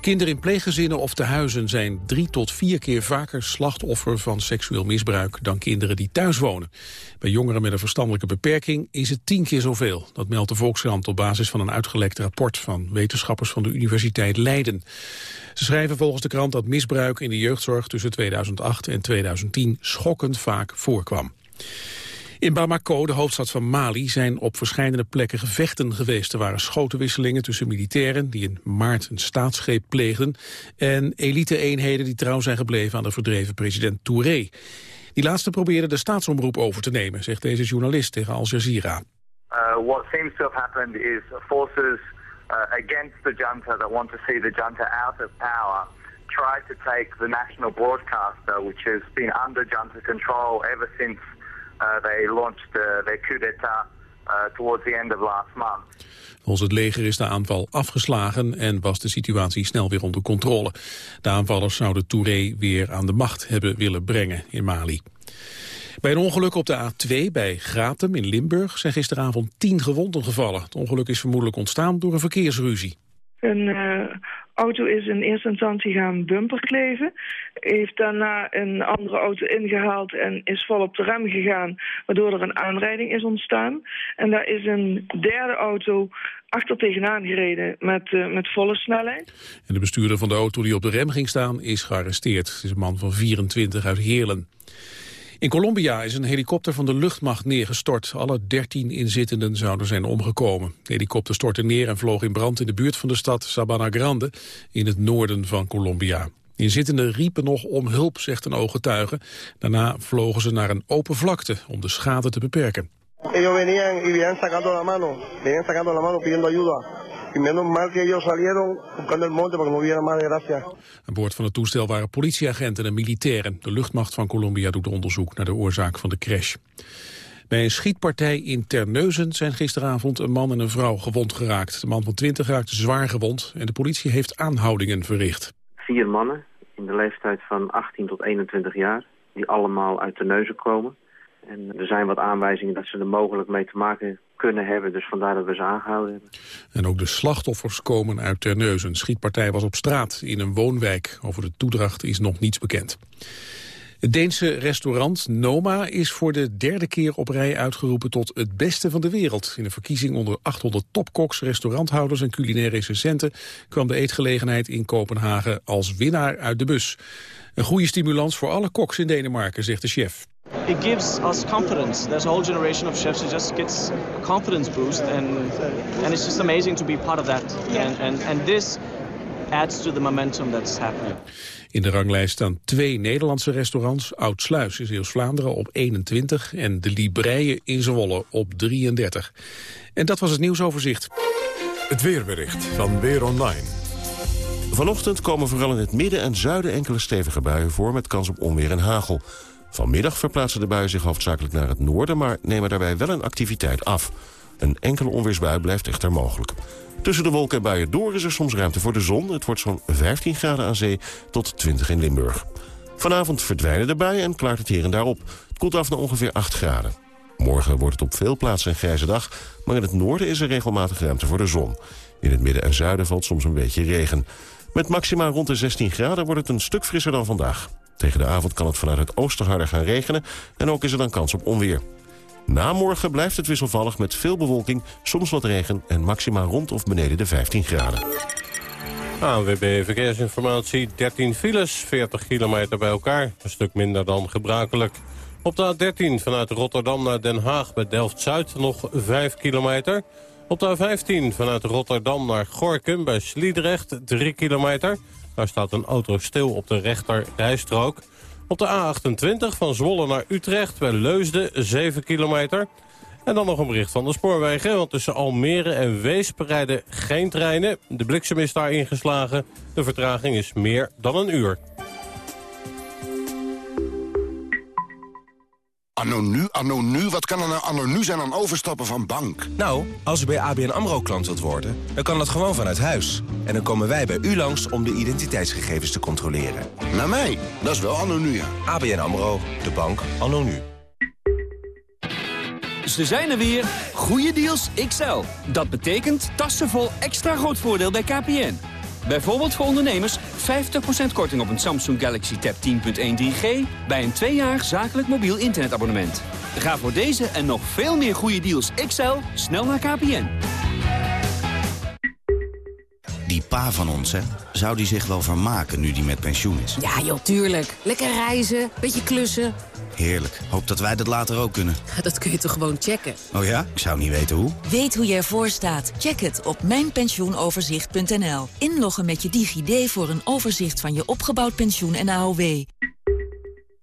Kinderen in pleeggezinnen of tehuizen zijn drie tot vier keer vaker slachtoffer van seksueel misbruik dan kinderen die thuis wonen. Bij jongeren met een verstandelijke beperking is het tien keer zoveel. Dat meldt de Volkskrant op basis van een uitgelekt rapport van wetenschappers van de Universiteit Leiden. Ze schrijven volgens de krant dat misbruik in de jeugdzorg tussen 2008 en 2010 schokkend vaak voorkwam. In Bamako, de hoofdstad van Mali, zijn op verschillende plekken gevechten geweest. Er waren schotenwisselingen tussen militairen die in maart een staatsgreep pleegden... en elite-eenheden die trouw zijn gebleven aan de verdreven president Touré. Die laatste probeerde de staatsomroep over te nemen, zegt deze journalist tegen Al Jazeera. Uh, what seems to have happened is forces uh, against the junta that want to see the junta out of power try to take the national broadcaster, which has been under junta control ever since they launched uh, their coup d'etat towards the end of last month. Volgens het leger is de aanval afgeslagen en was de situatie snel weer onder controle. De aanvallers zouden Touré weer aan de macht hebben willen brengen in Mali. Bij een ongeluk op de A2 bij Gratum in Limburg zijn gisteravond tien gewonden gevallen. Het ongeluk is vermoedelijk ontstaan door een verkeersruzie. Een uh, auto is in eerste instantie gaan bumperkleven. Heeft daarna een andere auto ingehaald en is vol op de rem gegaan. Waardoor er een aanrijding is ontstaan. En daar is een derde auto achter tegenaan gereden met, uh, met volle snelheid. En de bestuurder van de auto die op de rem ging staan is gearresteerd. Het is een man van 24 uit Heerlen. In Colombia is een helikopter van de luchtmacht neergestort. Alle 13 inzittenden zouden zijn omgekomen. De helikopter stortte neer en vloog in brand in de buurt van de stad Sabana Grande in het noorden van Colombia. De inzittenden riepen nog om hulp, zegt een ooggetuige. Daarna vlogen ze naar een open vlakte om de schade te beperken. Ellos. Y menos mal que ellos salieron buscando el monte para que no hubiera más desgracia. Aan boord van het toestel waren politieagenten en militairen. De luchtmacht van Colombia doet onderzoek naar de oorzaak van de crash. Bij een schietpartij in Terneuzen zijn gisteravond een man en een vrouw gewond geraakt. De man van 20 raakte zwaar gewond en de politie heeft aanhoudingen verricht. Vier mannen in de leeftijd van 18 tot 21 jaar, die allemaal uit Terneuzen komen. En er zijn wat aanwijzingen dat ze er mogelijk mee te maken kunnen hebben. Dus vandaar dat we ze aangehouden hebben. En ook de slachtoffers komen uit Terneuzen. Een schietpartij was op straat in een woonwijk. Over de toedracht is nog niets bekend. Het Deense restaurant Noma is voor de derde keer op rij uitgeroepen tot het beste van de wereld. In een verkiezing onder 800 topkoks, restauranthouders en culinaire recensenten kwam de eetgelegenheid in Kopenhagen als winnaar uit de bus. Een goede stimulans voor alle koks in Denemarken, zegt de chef. It gives us confidence. There's a whole generation of chefs who just gets a confidence boost, and and it's just amazing to be part of that. And and and this adds to the momentum that's happening. In de ranglijst staan twee Nederlandse restaurants. Oud Sluis in Zeeuws-Vlaanderen op 21 en De Libreien in Zwolle op 33. En dat was het nieuwsoverzicht. Het weerbericht van Weer Online. Vanochtend komen vooral in het midden en zuiden enkele stevige buien voor... met kans op onweer en hagel. Vanmiddag verplaatsen de buien zich hoofdzakelijk naar het noorden... maar nemen daarbij wel een activiteit af. Een enkele onweersbui blijft echter mogelijk. Tussen de wolken en buien door is er soms ruimte voor de zon. Het wordt zo'n 15 graden aan zee tot 20 in Limburg. Vanavond verdwijnen de buien en klaart het hier en daar op. Het koelt af naar ongeveer 8 graden. Morgen wordt het op veel plaatsen een grijze dag... maar in het noorden is er regelmatig ruimte voor de zon. In het midden en zuiden valt soms een beetje regen. Met maxima rond de 16 graden wordt het een stuk frisser dan vandaag. Tegen de avond kan het vanuit het oosten harder gaan regenen... en ook is er dan kans op onweer. Na morgen blijft het wisselvallig met veel bewolking, soms wat regen... en maxima rond of beneden de 15 graden. ANWB Verkeersinformatie, 13 files, 40 kilometer bij elkaar. Een stuk minder dan gebruikelijk. Op de A13 vanuit Rotterdam naar Den Haag bij Delft-Zuid nog 5 kilometer. Op de A15 vanuit Rotterdam naar Gorkum bij Sliedrecht 3 kilometer. Daar staat een auto stil op de rechter rijstrook. Op de A28 van Zwolle naar Utrecht bij Leusden 7 kilometer. En dan nog een bericht van de spoorwegen, want tussen Almere en Weesp rijden geen treinen. De bliksem is daar ingeslagen. De vertraging is meer dan een uur. Anno nu, anno nu, wat kan er nou anno nu zijn aan overstappen van bank? Nou, als u bij ABN AMRO klant wilt worden, dan kan dat gewoon vanuit huis. En dan komen wij bij u langs om de identiteitsgegevens te controleren. Naar mij? Dat is wel anno nu, ja. ABN AMRO, de bank anno nu. Ze zijn er weer. Goede deals XL. Dat betekent tassen vol extra groot voordeel bij KPN. Bijvoorbeeld voor ondernemers 50% korting op een Samsung Galaxy Tab 10.1 3G... bij een tweejarig zakelijk mobiel internetabonnement. Ga voor deze en nog veel meer goede deals XL snel naar KPN. Die pa van ons, hè? Zou die zich wel vermaken nu die met pensioen is? Ja, joh, tuurlijk. Lekker reizen, beetje klussen. Heerlijk. Hoop dat wij dat later ook kunnen. Dat kun je toch gewoon checken? Oh ja? Ik zou niet weten hoe. Weet hoe je ervoor staat? Check het op mijnpensioenoverzicht.nl. Inloggen met je DigiD voor een overzicht van je opgebouwd pensioen en AOW.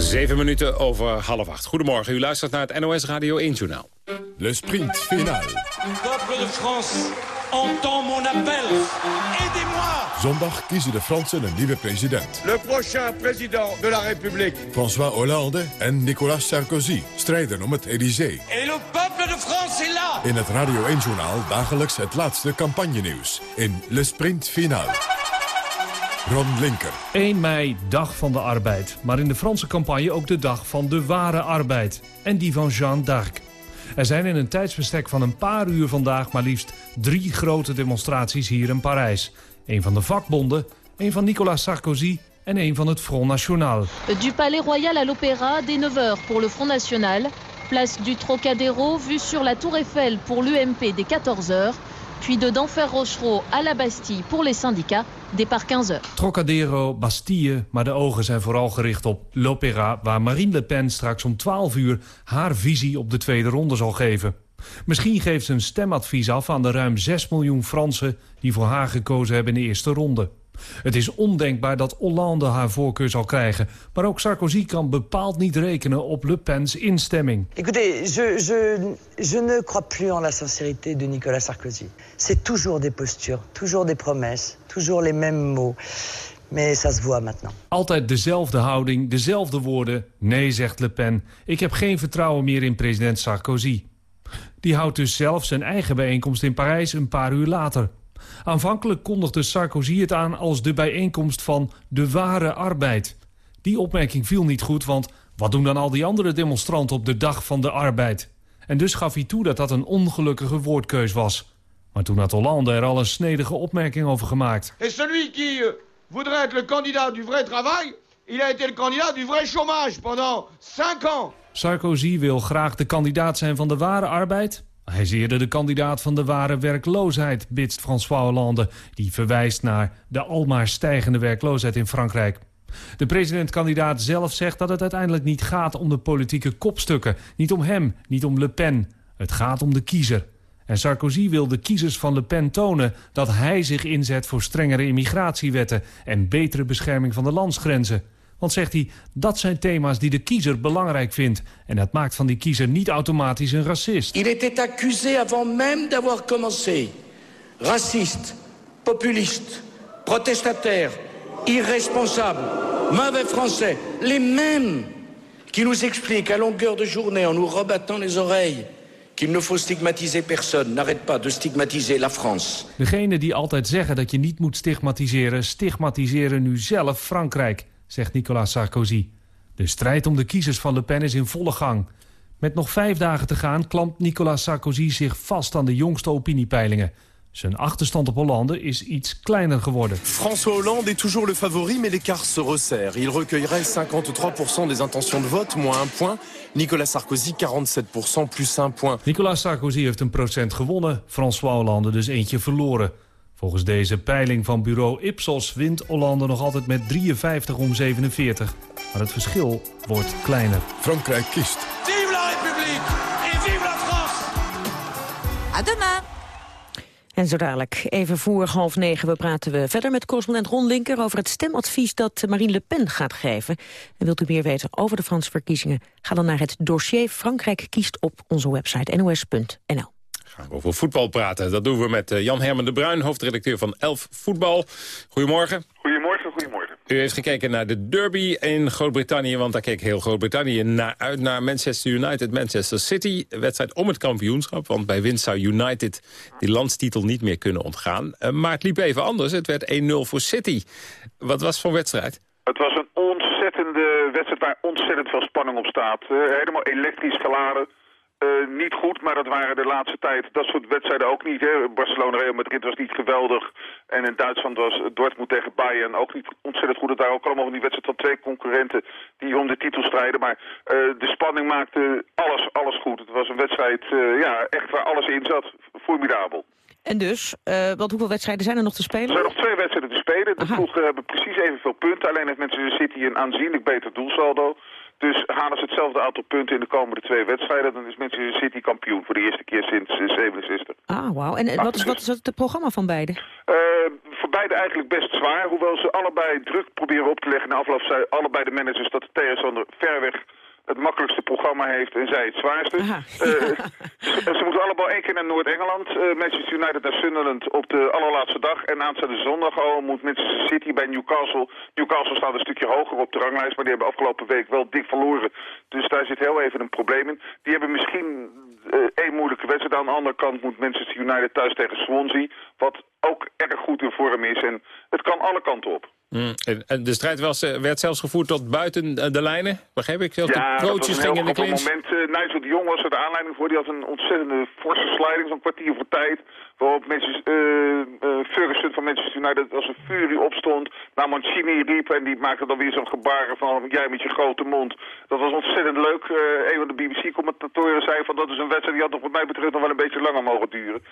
Zeven minuten over half acht. Goedemorgen, u luistert naar het NOS Radio 1 Journaal. Le sprint final. Peuple de France, entend mon appel. Aidez-moi. Zondag kiezen de Fransen een nieuwe president. Le prochain président de la République. François Hollande en Nicolas Sarkozy strijden om het Élysée. Et le peuple de France est là. In het Radio 1 Journaal dagelijks het laatste campagnenieuws. In Le sprint final. Ron Linker. 1 mei, dag van de arbeid. Maar in de Franse campagne ook de dag van de ware arbeid. En die van Jeanne d'Arc. Er zijn in een tijdsbestek van een paar uur vandaag maar liefst drie grote demonstraties hier in Parijs. Eén van de vakbonden, één van Nicolas Sarkozy en één van het Front National. Du Palais Royal à l'Opéra, dès 9h pour le Front National. Place du Trocadéro, vue sur la Tour Eiffel pour l'UMP dès 14h. Puis de d'Enfer Rochereau à la Bastille pour les syndicats, départ 15h. Trocadero, Bastille, maar de ogen zijn vooral gericht op l'Opéra... waar Marine Le Pen straks om 12 uur haar visie op de tweede ronde zal geven. Misschien geeft ze een stemadvies af aan de ruim 6 miljoen Fransen... die voor haar gekozen hebben in de eerste ronde. Het is ondenkbaar dat Hollande haar voorkeur zal krijgen. Maar ook Sarkozy kan bepaald niet rekenen op Le Pen's instemming. Écoutez, je, je, je ne crois plus en la sincérité de Nicolas Sarkozy. C'est toujours des postures, toujours des promesses, toujours les mêmes mots. Mais ça se voit maintenant. Altijd dezelfde houding, dezelfde woorden. Nee, zegt Le Pen, ik heb geen vertrouwen meer in president Sarkozy. Die houdt dus zelf zijn eigen bijeenkomst in Parijs een paar uur later. Aanvankelijk kondigde Sarkozy het aan als de bijeenkomst van de ware arbeid. Die opmerking viel niet goed, want wat doen dan al die andere demonstranten op de dag van de arbeid? En dus gaf hij toe dat dat een ongelukkige woordkeus was. Maar toen had Hollande er al een snedige opmerking over gemaakt. Et celui qui euh, voudrait être le candidat du vrai travail, il a été le candidat du vrai chômage pendant 5 ans. Sarkozy wil graag de kandidaat zijn van de ware arbeid, hij is eerder de kandidaat van de ware werkloosheid, bitst François Hollande... die verwijst naar de almaar stijgende werkloosheid in Frankrijk. De presidentkandidaat zelf zegt dat het uiteindelijk niet gaat om de politieke kopstukken. Niet om hem, niet om Le Pen. Het gaat om de kiezer. En Sarkozy wil de kiezers van Le Pen tonen dat hij zich inzet voor strengere immigratiewetten en betere bescherming van de landsgrenzen. Want zegt hij, dat zijn thema's die de kiezer belangrijk vindt. En dat maakt van die kiezer niet automatisch een racist. Il était accusé avant même d'avoir commencé. Raciste, populiste, protestataire, irresponsable, mauvais français. Les mêmes qui nous expliquent à longueur de journée en nous rebattant les oreilles qu'il ne faut stigmatiser personne, n'arrête pas de stigmatiser la France. Degenen die altijd zeggen dat je niet moet stigmatiseren... stigmatiseren nu zelf Frankrijk, zegt Nicolas Sarkozy. De strijd om de kiezers van Le Pen is in volle gang. Met nog vijf dagen te gaan klampt Nicolas Sarkozy zich vast aan de jongste opiniepeilingen. Zijn achterstand op Hollande is iets kleiner geworden. François Hollande est toujours le favori, mais l'écart se resserre. Il recueillerait 53% des intentions de vote, moins un point. Nicolas Sarkozy 47%, plus un point. Nicolas Sarkozy heeft een procent gewonnen, François Hollande dus eentje verloren. Volgens deze peiling van bureau Ipsos wint Hollande nog altijd met 53 om 47. Maar het verschil wordt kleiner. Frankrijk kiest. Vive la République et vive la France! À demain! En zo dadelijk, even voor half negen, we praten we verder met correspondent Ron Linker over het stemadvies dat Marine Le Pen gaat geven. En wilt u meer weten over de Franse verkiezingen? Ga dan naar het dossier Frankrijk kiest op onze website nos.nl. Gaan we over voetbal praten. Dat doen we met eh, Jan Herman de Bruin, hoofdredacteur van Elf Voetbal. Goedemorgen. Goedemorgen, goedemorgen. U heeft gekeken naar de derby in Groot-Brittannië, want daar keek heel Groot-Brittannië naar uit naar Manchester United, Manchester City. Wedstrijd om het kampioenschap, want bij winst zou United die landstitel niet meer kunnen ontgaan. Uh, maar het liep even anders, het werd 1-0 voor City. Wat was het voor wedstrijd? Het was een ontzettende wedstrijd waar ontzettend veel spanning op staat. Uh, helemaal elektrisch geladen. Uh, niet goed, maar dat waren de laatste tijd dat soort wedstrijden ook niet. Hè. Barcelona Real Madrid was niet geweldig. En in Duitsland was Dortmund tegen Bayern ook niet ontzettend goed. Het waren ook allemaal van die wedstrijd van twee concurrenten die om de titel strijden. Maar uh, de spanning maakte alles, alles goed. Het was een wedstrijd uh, ja, echt waar alles in zat. Formidabel. En dus, want hoeveel wedstrijden zijn er nog te spelen? Er zijn nog twee wedstrijden te spelen. De ploegen hebben precies evenveel punten. Alleen heeft Manchester City een aanzienlijk beter doelsaldo. Dus halen ze hetzelfde aantal punten in de komende twee wedstrijden... dan is Manchester City kampioen voor de eerste keer sinds 67. Ah, wauw. En wat is, wat is het programma van beide? Uh, voor beide eigenlijk best zwaar. Hoewel ze allebei druk proberen op te leggen. De afloop zei allebei de managers dat de tegenstander ver weg het makkelijkste programma heeft en zij het zwaarste. Uh, ze, ze moeten allemaal één keer naar Noord-Engeland. Uh, Manchester United naar Sunderland op de allerlaatste dag. En aanstaande zondag al moet Manchester City bij Newcastle. Newcastle staat een stukje hoger op de ranglijst, maar die hebben afgelopen week wel dik verloren. Dus daar zit heel even een probleem in. Die hebben misschien uh, één moeilijke wedstrijd. Aan de andere kant moet Manchester United thuis tegen Swansea. Wat ook erg goed in vorm is. En het kan alle kanten op. Mm. En de strijd was, werd zelfs gevoerd tot buiten de lijnen, begrijp ik? Zelfs ja, de coaches gingen in de heel moment. Uh, Nigel de Jong was er de aanleiding voor. Die had een ontzettende forse sliding, zo'n kwartier voor tijd. Waarop Manchester, uh, uh, Ferguson van Manchester United als een furie opstond. Naar Mancini riep en die maakte dan weer zo'n gebaren van jij met je grote mond. Dat was ontzettend leuk. een van de BBC-commentatoren zei van dat is een wedstrijd die had nog wat mij betreft nog wel een beetje langer mogen duren.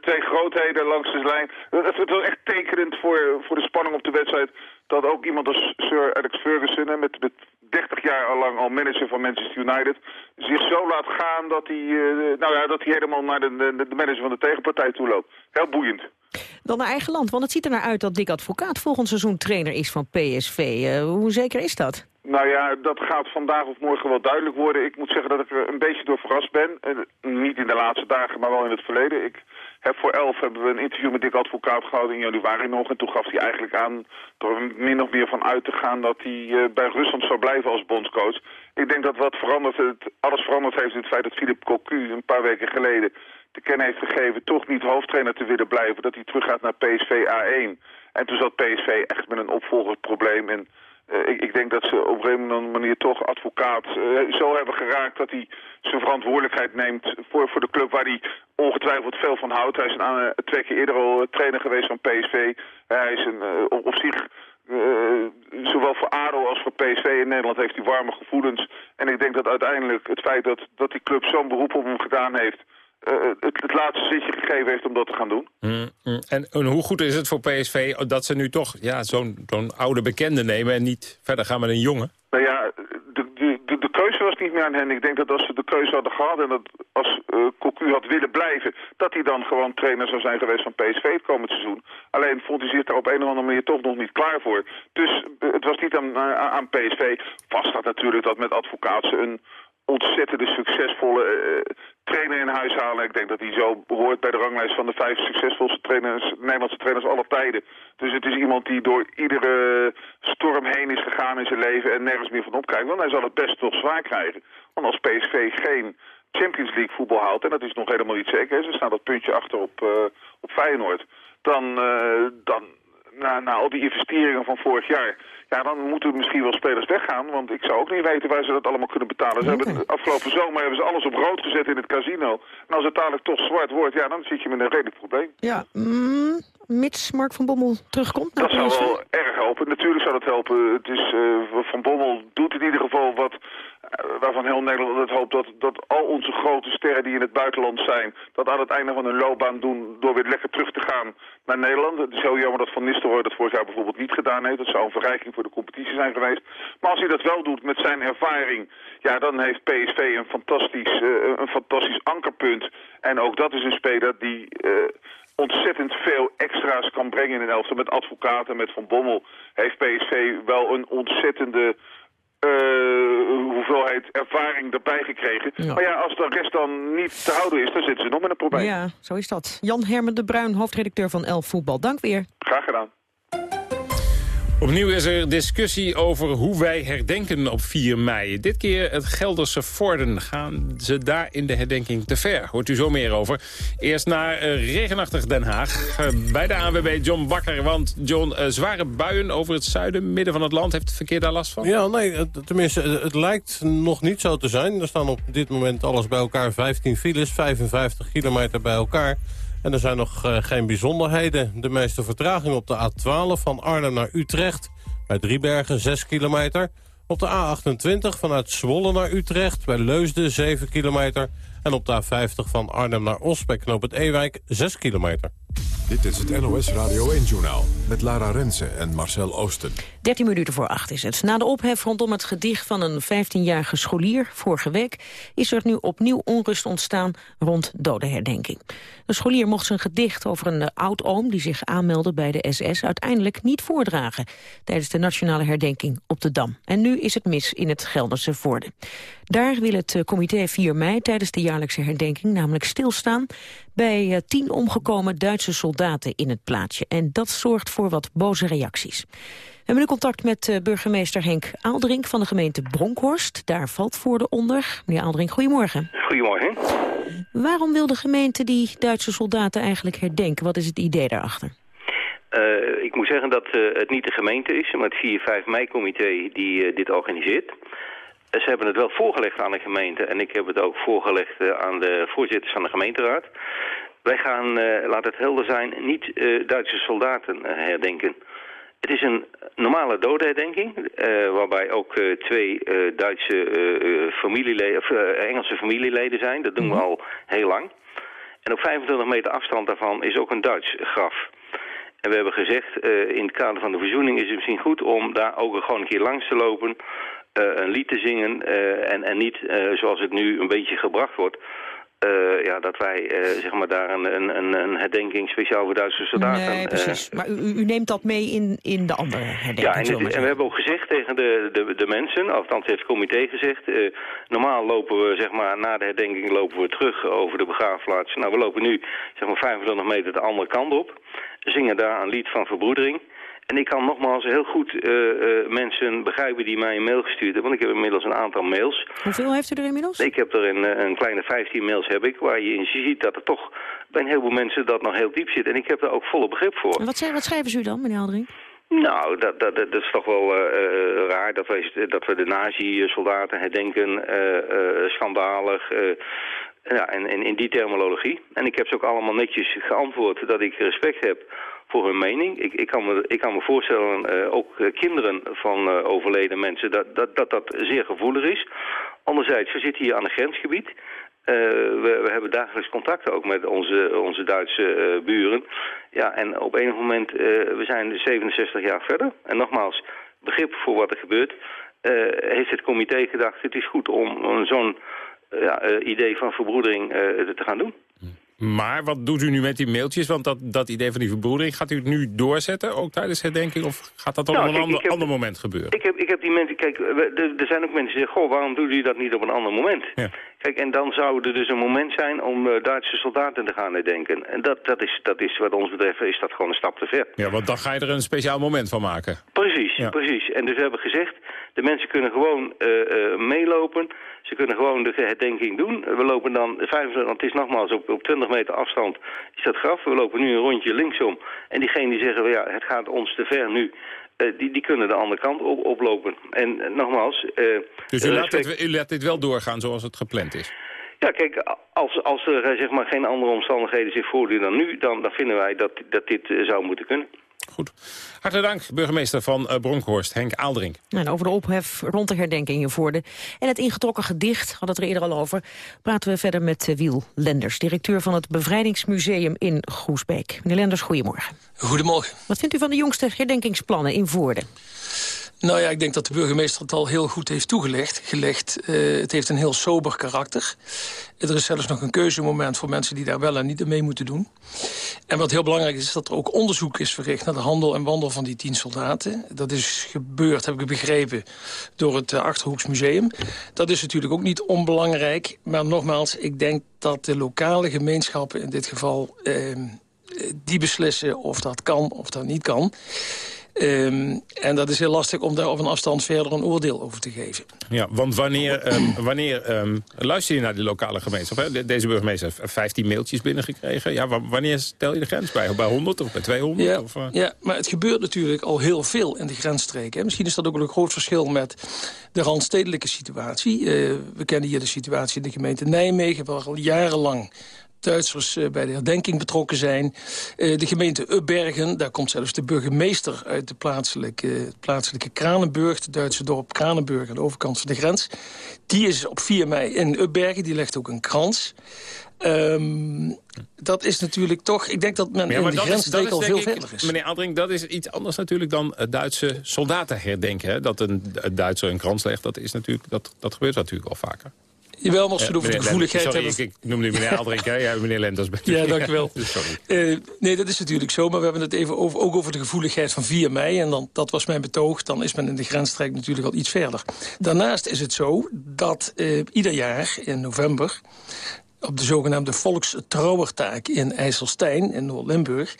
twee grootheden langs de lijn. Het was echt tekenend voor, voor de spanning op de wedstrijd dat ook iemand als Sir Alex Ferguson, met, met 30 jaar lang al manager van Manchester United, zich zo laat gaan dat hij, uh, nou ja, dat hij helemaal naar de, de, de manager van de tegenpartij toe loopt. Heel boeiend. Dan naar eigen land, want het ziet er naar uit dat Dick Advocaat volgend seizoen trainer is van PSV. Uh, hoe zeker is dat? Nou ja, dat gaat vandaag of morgen wel duidelijk worden. Ik moet zeggen dat ik er een beetje door verrast ben. Uh, niet in de laatste dagen, maar wel in het verleden. Ik voor elf hebben we een interview met Dick Advocaat gehouden in januari nog. En toen gaf hij eigenlijk aan er min of meer van uit te gaan dat hij uh, bij Rusland zou blijven als bondscoach. Ik denk dat wat veranderd, het, alles veranderd heeft in het feit dat Philippe Cocu een paar weken geleden te kennen heeft gegeven toch niet hoofdtrainer te willen blijven. Dat hij teruggaat naar PSV A1. En toen zat PSV echt met een opvolgersprobleem. En uh, ik, ik, denk dat ze op een manier toch advocaat uh, zo hebben geraakt dat hij zijn verantwoordelijkheid neemt voor, voor de club waar hij ongetwijfeld veel van houdt. Hij is een, uh, twee keer eerder al trainer geweest van PSV. hij is een, op, op, zich, zowel voor ADO als voor PSV in Nederland heeft hij warme gevoelens. En ik denk dat uiteindelijk het feit dat, dat die club zo'n beroep op hem gedaan heeft... het, het laatste zitje gegeven heeft om dat te gaan doen. Mm, mm. En, en hoe goed is het voor PSV dat ze nu toch ja, zo'n zo'n oude bekende nemen... en niet verder gaan met een jongen? Nou ja, de, keuze was niet meer aan hen. Ik denk dat als ze de keuze hadden gehad en dat als uh, Cocu had willen blijven... dat hij dan gewoon trainer zou zijn geweest van PSV het komend seizoen. Alleen vond hij zich daar op een of andere manier toch nog niet klaar voor. Dus uh, het was niet aan, aan, aan PSV. Vast dat natuurlijk dat met advocaat ze een ontzettende succesvolle trainer in huis halen. Ik denk dat hij zo behoort bij de ranglijst van de vijf succesvolste trainers, Nederlandse trainers aller tijden. Dus het is iemand die door iedere storm heen is gegaan in zijn leven en nergens meer van opkijkt. Want hij zal het best toch zwaar krijgen. Want als PSV geen Champions League voetbal haalt, en dat is nog helemaal niet zeker, ze staan dat puntje achter op, uh, op Feyenoord, dan, uh, dan na, na al die investeringen van vorig jaar ja, dan moeten misschien wel spelers weggaan. Want ik zou ook niet weten waar ze dat allemaal kunnen betalen. Ze hebben afgelopen zomer hebben ze alles op rood gezet in het casino. En als het dadelijk toch zwart wordt, ja, dan zit je met een redelijk probleem. Ja, mm, mits Mark van Bommel terugkomt. Dat zou wel erg helpen. Natuurlijk zou dat helpen. Het is, uh, Van Bommel doet in ieder geval wat uh, waarvan heel Nederland altijd hoopt dat, dat al onze grote sterren die in het buitenland zijn... dat aan het einde van hun loopbaan doen door weer lekker terug te gaan naar Nederland. Het is heel jammer dat Van Nistelrooy dat vorig jaar bijvoorbeeld niet gedaan heeft. Dat zou een verrijking voor de competitie zijn geweest. Maar als hij dat wel doet met zijn ervaring... ja, dan heeft PSV een fantastisch, uh, een fantastisch ankerpunt. En ook dat is een speler die... Uh, ontzettend veel extra's kan brengen in een elftal. Met advocaten, met Van Bommel heeft PSV wel een ontzettende uh, hoeveelheid ervaring erbij gekregen. Ja. Maar ja, als de rest dan niet te houden is, dan zitten ze nog met een probleem. Ja, zo is dat. Jan Hermen de Bruin, hoofdredacteur van Elf Voetbal. Dank weer. Graag gedaan. Opnieuw is er discussie over hoe wij herdenken op 4 mei. Dit keer het Gelderse Vorden. Gaan ze daar in de herdenking te ver? Hoort u zo meer over. Eerst naar uh, regenachtig Den Haag. Uh, bij de ANWB John Bakker. Want John, uh, zware buien over het zuiden, midden van het land. Heeft het verkeer daar last van? Ja, nee, tenminste, het lijkt nog niet zo te zijn. Er staan op dit moment alles bij elkaar 15 files, 55 kilometer bij elkaar. En er zijn nog uh, geen bijzonderheden. De meeste vertraging op de A12 van Arnhem naar Utrecht. Bij Driebergen 6 kilometer. Op de A28 vanuit Zwolle naar Utrecht. Bij Leusden 7 kilometer. En op de A50 van Arnhem naar Os bij knoop het Ewijk 6 kilometer. Dit is het NOS Radio 1-journaal met Lara Rensen en Marcel Oosten. 13 minuten voor 8 is het. Na de ophef rondom het gedicht van een 15-jarige scholier vorige week... is er nu opnieuw onrust ontstaan rond dodenherdenking. De scholier mocht zijn gedicht over een oud-oom die zich aanmeldde bij de SS... uiteindelijk niet voordragen tijdens de nationale herdenking op de Dam. En nu is het mis in het Gelderse Voorde. Daar wil het comité 4 mei tijdens de jaarlijkse herdenking namelijk stilstaan... bij tien omgekomen Duitse soldaten in het plaatsje. En dat zorgt voor wat boze reacties. We hebben nu contact met uh, burgemeester Henk Aaldrink van de gemeente Bronkhorst. Daar valt Voorde onder. Meneer Aaldrink, goedemorgen. Goedemorgen. Waarom wil de gemeente die Duitse soldaten eigenlijk herdenken? Wat is het idee daarachter? Uh, ik moet zeggen dat uh, het niet de gemeente is, maar het 4-5 mei-comité die dit organiseert. Ze hebben het wel voorgelegd aan de gemeente en ik heb het ook voorgelegd aan de voorzitters van de gemeenteraad. Wij gaan, laat het helder zijn, niet Duitse soldaten herdenken. Het is een normale dodenherdenking, uh, waarbij ook twee Duitse familieleden, of Engelse familieleden zijn. Dat doen we al heel lang. En op 25 meter afstand daarvan is ook een Duits graf. En we hebben gezegd, in het kader van de verzoening is het misschien goed om daar ook gewoon een keer langs te lopen, een lied te zingen en, en niet zoals het nu een beetje gebracht wordt, uh, ja, dat wij uh, zeg maar daar een, een, een herdenking speciaal voor Duitse soldaten... Nee, precies. Uh, maar u, u, neemt dat mee in, in de andere herdenking? Ja, en, het, en we hebben ook gezegd tegen de, de, de mensen, althans heeft het comité gezegd... normaal lopen we, zeg maar, na de herdenking lopen we terug over de begraafplaats. Nou, we lopen nu, zeg maar, 25 meter de andere kant op. Zingen daar een lied van verbroedering... En ik kan nogmaals heel goed uh, uh, mensen begrijpen die mij een mail gestuurd hebben. Want ik heb inmiddels een aantal mails. Hoeveel heeft u er inmiddels? Ik heb er een, eh, een kleine 15 mails heb ik. Waar je in ziet dat er toch bij een heleboel mensen dat nog heel diep zit. En ik heb daar ook volle begrip voor. En wat, wat schrijven ze u dan, meneer Aldering? Nou, dat, dat, dat is toch wel uh, raar dat, wij, dat we de nazi-soldaten herdenken. Schandalig. ja, en, en in die terminologie. En ik heb ze ook allemaal netjes geantwoord dat ik respect heb voor hun mening. Ik, ik, kan, me, ik kan me voorstellen, uh, ook uh, kinderen van uh, overleden mensen, dat, dat, dat dat zeer gevoelig is. Anderzijds, we zitten hier aan een grensgebied. we, we, hebben dagelijks contact ook met onze, onze Duitse buren. Ja, en op enig moment, we zijn 67 jaar verder. En nogmaals, begrip voor wat er gebeurt. heeft het comité gedacht, het is goed om zo'n ja, idee van verbroedering te gaan doen. Maar wat doet u nu met die mailtjes? Want dat, dat idee van die verbroedering, gaat u het nu doorzetten, ook tijdens herdenking? Of gaat dat op nou, een ander, ander, moment gebeuren? Ik heb, ik heb die mensen, kijk, er zijn ook mensen die zeggen, goh, waarom doen jullie dat niet op een ander moment? Ja. Kijk, en dan zou er dus een moment zijn om uh, Duitse soldaten te gaan herdenken. En dat, dat, is, dat is, wat ons betreft, is dat gewoon een stap te ver. Ja, want dan ga je er een speciaal moment van maken. Precies, precies. En dus we hebben gezegd, de mensen kunnen gewoon uh, uh, meelopen. Ze kunnen gewoon de herdenking doen. We lopen dan, 25, want het is nogmaals op, op 20 meter afstand is dat graf. We lopen nu een rondje linksom. En diegenen die zeggen, ja, het gaat ons te ver nu. Uh, die, die kunnen de andere kant op, oplopen. En uh, nogmaals... Uh, dus u laat, dit, u laat dit wel doorgaan zoals het gepland is? Ja, kijk, als, als er zeg maar, geen andere omstandigheden zich voordoen dan nu... dan, dan vinden wij dat, dat dit zou moeten kunnen. Goed. Hartelijk dank, burgemeester van uh, Bronkhorst, Henk Aaldrink. En over de ophef rond de herdenking in Voorde en het ingetrokken gedicht, hadden het er eerder al over, praten we verder met uh, Wiel Lenders, directeur van het Bevrijdingsmuseum in Groesbeek. Meneer Lenders, goedemorgen. Goedemorgen. Wat vindt u van de jongste herdenkingsplannen in Voorde? Nou ja, ik denk dat de burgemeester het al heel goed heeft toegelegd. Gelegd. Uh, het heeft een heel sober karakter. Er is zelfs nog een keuzemoment voor mensen die daar wel en niet mee moeten doen. En wat heel belangrijk is, is dat er ook onderzoek is verricht... naar de handel en wandel van die tien soldaten. Dat is gebeurd, heb ik begrepen, door het uh, Achterhoeksmuseum. Dat is natuurlijk ook niet onbelangrijk. Maar nogmaals, ik denk dat de lokale gemeenschappen in dit geval... Uh, die beslissen of dat kan of dat niet kan. Um, en dat is heel lastig om daar op een afstand verder een oordeel over te geven. Ja, want wanneer, um, wanneer um, luister je naar die lokale gemeenschap? Hè? Deze burgemeester heeft 15 mailtjes binnengekregen. Ja, wanneer stel je de grens bij? Bij 100 of bij 200? Ja, of, uh... ja maar het gebeurt natuurlijk al heel veel in de grensstreken. Misschien is dat ook een groot verschil met de randstedelijke situatie. Uh, we kennen hier de situatie in de gemeente Nijmegen... waar al jarenlang Duitsers eh, bij de herdenking betrokken zijn. Eh, de gemeente Ubbergen, daar komt zelfs de burgemeester uit de plaatselijke, plaatselijke Kranenburg... het Duitse dorp Kranenburg aan de overkant van de grens. Die is op 4 mei in Ubbergen, die legt ook een krans. Um, dat is natuurlijk toch... Ik denk dat men ja, in de grensstreek al veel verder is. Meneer Adrink, dat is iets anders natuurlijk dan Duitse soldaten herdenken. Hè? Dat een Duitser een krans legt, dat, is natuurlijk, dat, dat gebeurt natuurlijk al vaker. Jawel, maar ze over de gevoeligheid sorry, hebben... Ik, ik noem nu meneer Aldrink, hè? Ja, meneer Lenders. Ja, dank u wel. Uh, nee, dat is natuurlijk zo, maar we hebben het even over, ook over de gevoeligheid van 4 mei. En dan, dat was mijn betoog, dan is men in de grensstrijk natuurlijk al iets verder. Daarnaast is het zo dat uh, ieder jaar in november op de zogenaamde volkstrouwertaak in IJsselstein in Noord-Limburg...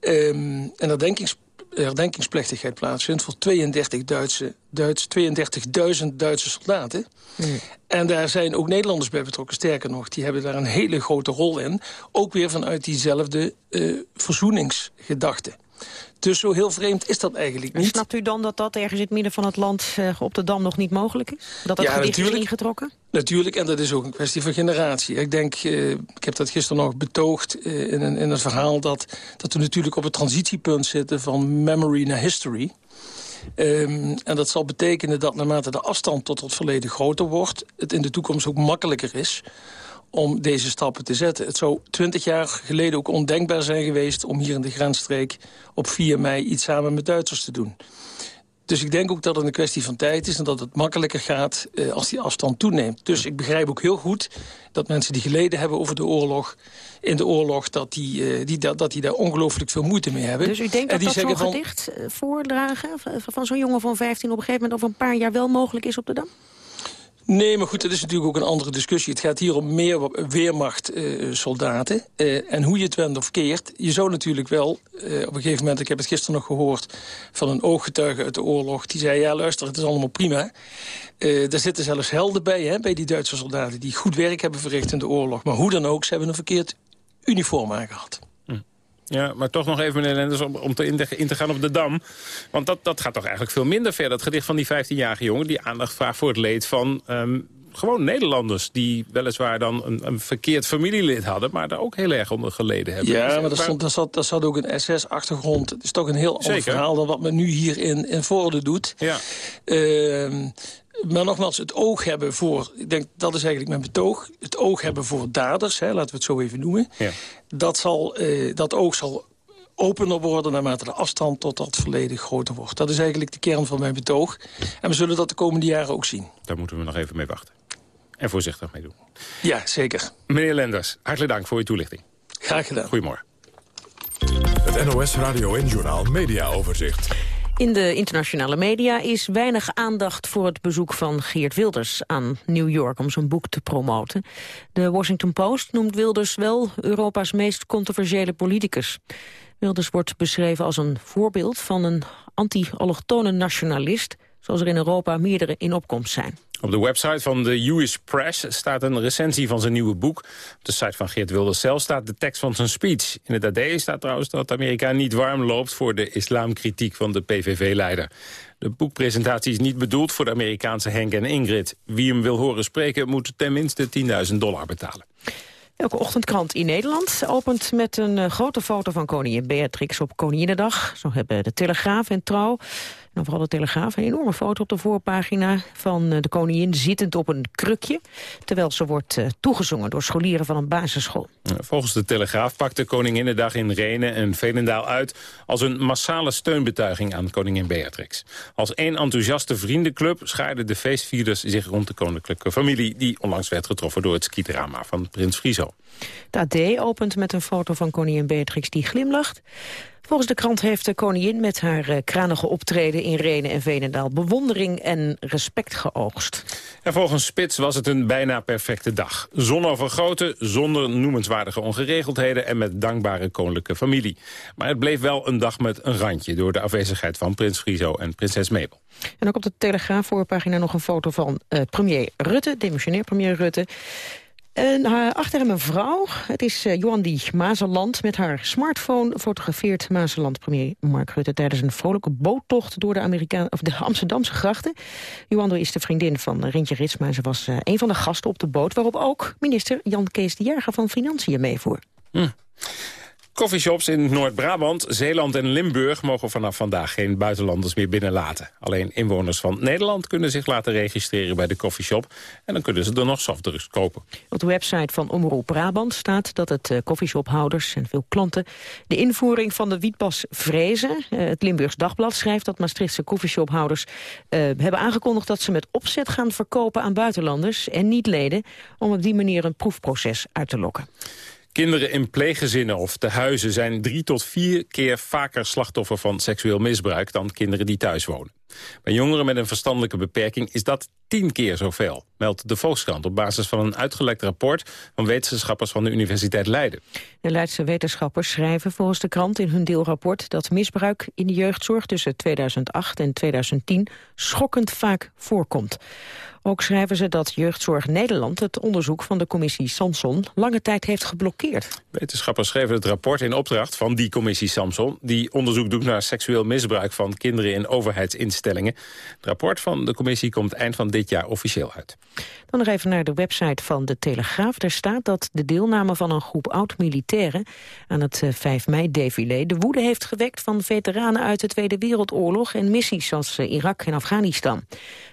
Um, een herdenkings herdenkingsplechtigheid plaatsvindt... voor 32.000 Duitse, Duits, 32 Duitse soldaten. Hmm. En daar zijn ook Nederlanders bij betrokken. Sterker nog, die hebben daar een hele grote rol in. Ook weer vanuit diezelfde uh, verzoeningsgedachte. Dus zo heel vreemd is dat eigenlijk niet. Snapt u dan dat dat ergens in het midden van het land uh, op de Dam nog niet mogelijk is? Dat dat ja, gedicht is ingetrokken? Natuurlijk, en dat is ook een kwestie van generatie. Ik denk, uh, ik heb dat gisteren nog betoogd uh, in, een, in een verhaal... Dat, dat we natuurlijk op het transitiepunt zitten van memory naar history. Um, en dat zal betekenen dat naarmate de afstand tot het verleden groter wordt... het in de toekomst ook makkelijker is om deze stappen te zetten. Het zou twintig jaar geleden ook ondenkbaar zijn geweest... om hier in de grensstreek op 4 mei iets samen met Duitsers te doen. Dus ik denk ook dat het een kwestie van tijd is... en dat het makkelijker gaat eh, als die afstand toeneemt. Dus ik begrijp ook heel goed dat mensen die geleden hebben over de oorlog... in de oorlog, dat die, uh, die, dat, dat die daar ongelooflijk veel moeite mee hebben. Dus u denkt en dat dat zo'n van... gedicht uh, voordragen... van zo'n jongen van 15 op een gegeven moment... over een paar jaar wel mogelijk is op de Dam? Nee, maar goed, dat is natuurlijk ook een andere discussie. Het gaat hier om meer weermachtsoldaten. Uh, uh, en hoe je het wendt of keert. Je zou natuurlijk wel, uh, op een gegeven moment... ik heb het gisteren nog gehoord van een ooggetuige uit de oorlog... die zei, ja luister, het is allemaal prima. daar zitten zelfs helden bij, hè, bij die Duitse soldaten... die goed werk hebben verricht in de oorlog. Maar hoe dan ook, ze hebben een verkeerd uniform aangehad. Ja, maar toch nog even, meneer Lenders, om, om te in, te in, te gaan op de Dam. Want dat, dat gaat toch eigenlijk veel minder ver. Dat gedicht van die 15-jarige jongen... die aandacht vraagt voor het leed van um, gewoon Nederlanders... die weliswaar dan een, een, verkeerd familielid hadden... maar daar ook heel erg onder geleden hebben. Ja, maar daar, stond, daar, zat, daar zat ook een SS-achtergrond. Het is toch een heel ander verhaal... dan wat men nu hier in, in Voorde doet. Ja. Uh, maar nogmaals, het oog hebben voor... Ik denk, dat is eigenlijk mijn betoog. Het oog hebben voor daders, hè, laten we het zo even noemen. Ja. Dat, zal, eh, dat oog zal opener worden naarmate de afstand tot dat verleden groter wordt. Dat is eigenlijk de kern van mijn betoog. En we zullen dat de komende jaren ook zien. Daar moeten we nog even mee wachten. En voorzichtig mee doen. Ja, zeker. Meneer Lenders, hartelijk dank voor uw toelichting. Graag gedaan. Goedemorgen. Het NOS Radio en Journaal Media Overzicht. In de internationale media is weinig aandacht voor het bezoek van Geert Wilders aan New York om zijn boek te promoten. De Washington Post noemt Wilders wel Europa's meest controversiële politicus. Wilders wordt beschreven als een voorbeeld van een anti-allochtone nationalist, zoals er in Europa meerdere in opkomst zijn. Op de website van de US Press staat een recensie van zijn nieuwe boek. Op de site van Geert Wilders zelf staat de tekst van zijn speech. In het AD staat trouwens dat Amerika niet warm loopt... voor de islamkritiek van de PVV-leider. De boekpresentatie is niet bedoeld voor de Amerikaanse Henk en Ingrid. Wie hem wil horen spreken moet tenminste 10.000 dollar betalen. Elke ochtendkrant in Nederland opent met een eh, grote foto van koningin Beatrix op Koninginnedag. Zo hebben de Telegraaf en Trouw en vooral de Telegraaf een enorme foto op de voorpagina van eh, de koningin zittend op een krukje, terwijl ze wordt eh, toegezongen door scholieren van een basisschool. Volgens de Telegraaf pakt de Koninginnedag in Renen en Veenendaal uit als een massale steunbetuiging aan koningin Beatrix. Als één enthousiaste vriendenclub schaarden de feestvierders zich rond de koninklijke familie die onlangs werd getroffen door het skidrama van prins Friso. De AD opent met een foto van koningin Beatrix die glimlacht. Volgens de krant heeft de koningin met haar eh, kranige optreden in Renen en Venendaal bewondering en respect geoogst. En volgens Spits was het een bijna perfecte dag. Zon zonder noemenswaardige ongeregeldheden en met dankbare koninklijke familie. Maar het bleef wel een dag met een randje door de afwezigheid van prins Friso en prinses Mabel. En ook op de Telegraaf voorpagina nog een foto van uh, premier Rutte, demissionair premier Rutte. En uh, achter hem een vrouw. Het is uh, Johan die Mazeland. Met haar smartphone fotografeert Mazeland-premier Mark Rutte... tijdens een vrolijke boottocht door de, Amerikaan of de Amsterdamse grachten. Johan is de vriendin van Rintje Ritsma. Ze was uh, een van de gasten op de boot... waarop ook minister Jan Kees de Jager van Financiën meevoer. Hm. Coffeeshops in Noord-Brabant, Zeeland en Limburg... mogen vanaf vandaag geen buitenlanders meer binnenlaten. Alleen inwoners van Nederland kunnen zich laten registreren bij de coffeeshop... en dan kunnen ze er nog softdrugs kopen. Op de website van Omroep Brabant staat dat het uh, coffeeshophouders en veel klanten... de invoering van de wietpas vrezen. Uh, het Limburgs Dagblad schrijft dat Maastrichtse coffeeshophouders... Uh, hebben aangekondigd dat ze met opzet gaan verkopen aan buitenlanders... en niet leden, om op die manier een proefproces uit te lokken. Kinderen in pleeggezinnen of tehuizen zijn drie tot vier keer vaker slachtoffer van seksueel misbruik dan kinderen die thuis wonen. Bij jongeren met een verstandelijke beperking is dat tien keer zoveel, meldt de Volkskrant op basis van een uitgelekt rapport van wetenschappers van de Universiteit Leiden. De Leidse wetenschappers schrijven volgens de krant in hun deelrapport dat misbruik in de jeugdzorg tussen 2008 en 2010 schokkend vaak voorkomt. Ook schrijven ze dat Jeugdzorg Nederland het onderzoek van de commissie Samson lange tijd heeft geblokkeerd. Wetenschappers schreven het rapport in opdracht van die commissie Samson, die onderzoek doet naar seksueel misbruik van kinderen in overheidsinstellingen. Het rapport van de commissie komt eind van dit jaar officieel uit. Dan nog even naar de website van de Telegraaf. Daar staat dat de deelname van een groep oud-militairen aan het 5 mei-défilé de woede heeft gewekt van veteranen uit de Tweede Wereldoorlog en missies zoals Irak en Afghanistan.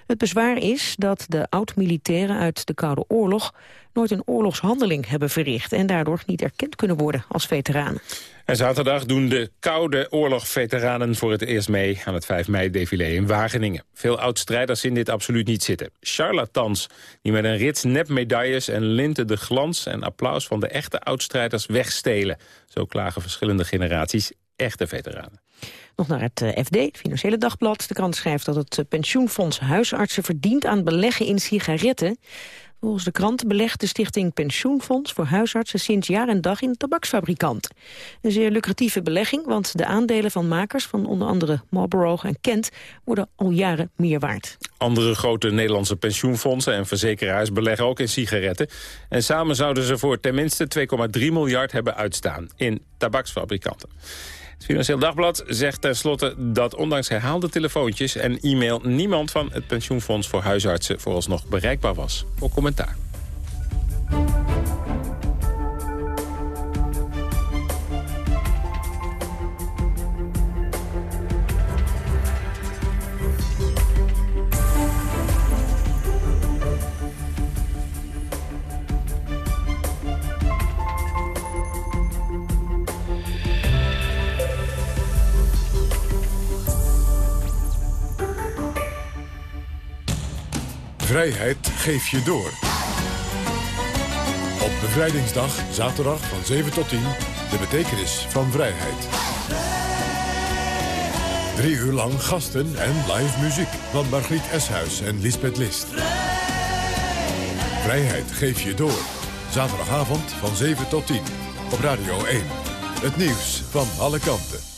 Het bezwaar is dat de oud-militairen uit de Koude Oorlog nooit een oorlogshandeling hebben verricht... en daardoor niet erkend kunnen worden als veteranen. En zaterdag doen de Koude Oorlog-veteranen voor het eerst mee... aan het 5 mei-défilé in Wageningen. Veel oud-strijders zien dit absoluut niet zitten. Charlatans, die met een rits nepmedailles en linten de glans... en applaus van de echte oud-strijders wegstelen. Zo klagen verschillende generaties echte veteranen. Nog naar het eh, FD, het Financiële Dagblad. De krant schrijft dat het eh, pensioenfonds huisartsen verdient aan beleggen in sigaretten. Volgens de krant belegt de stichting Pensioenfonds voor huisartsen sinds jaar en dag in tabaksfabrikant. Een zeer lucratieve belegging, want de aandelen van makers van onder andere Marlboro en Kent worden al jaren meer waard. Andere grote Nederlandse pensioenfondsen en verzekeraars beleggen ook in sigaretten. En samen zouden ze voor tenminste 2,3 miljard hebben uitstaan in tabaksfabrikanten. Het Financieel Dagblad zegt tenslotte dat ondanks herhaalde telefoontjes en e-mail... niemand van het pensioenfonds voor huisartsen vooralsnog bereikbaar was. Voor commentaar. Vrijheid geef je door. Op bevrijdingsdag, zaterdag van 7 tot 10, de betekenis van vrijheid. Drie uur lang gasten en live muziek van Margriet Eshuis en Lisbeth List. Vrijheid geef je door. Zaterdagavond van 7 tot 10 op Radio 1. Het nieuws van alle kanten.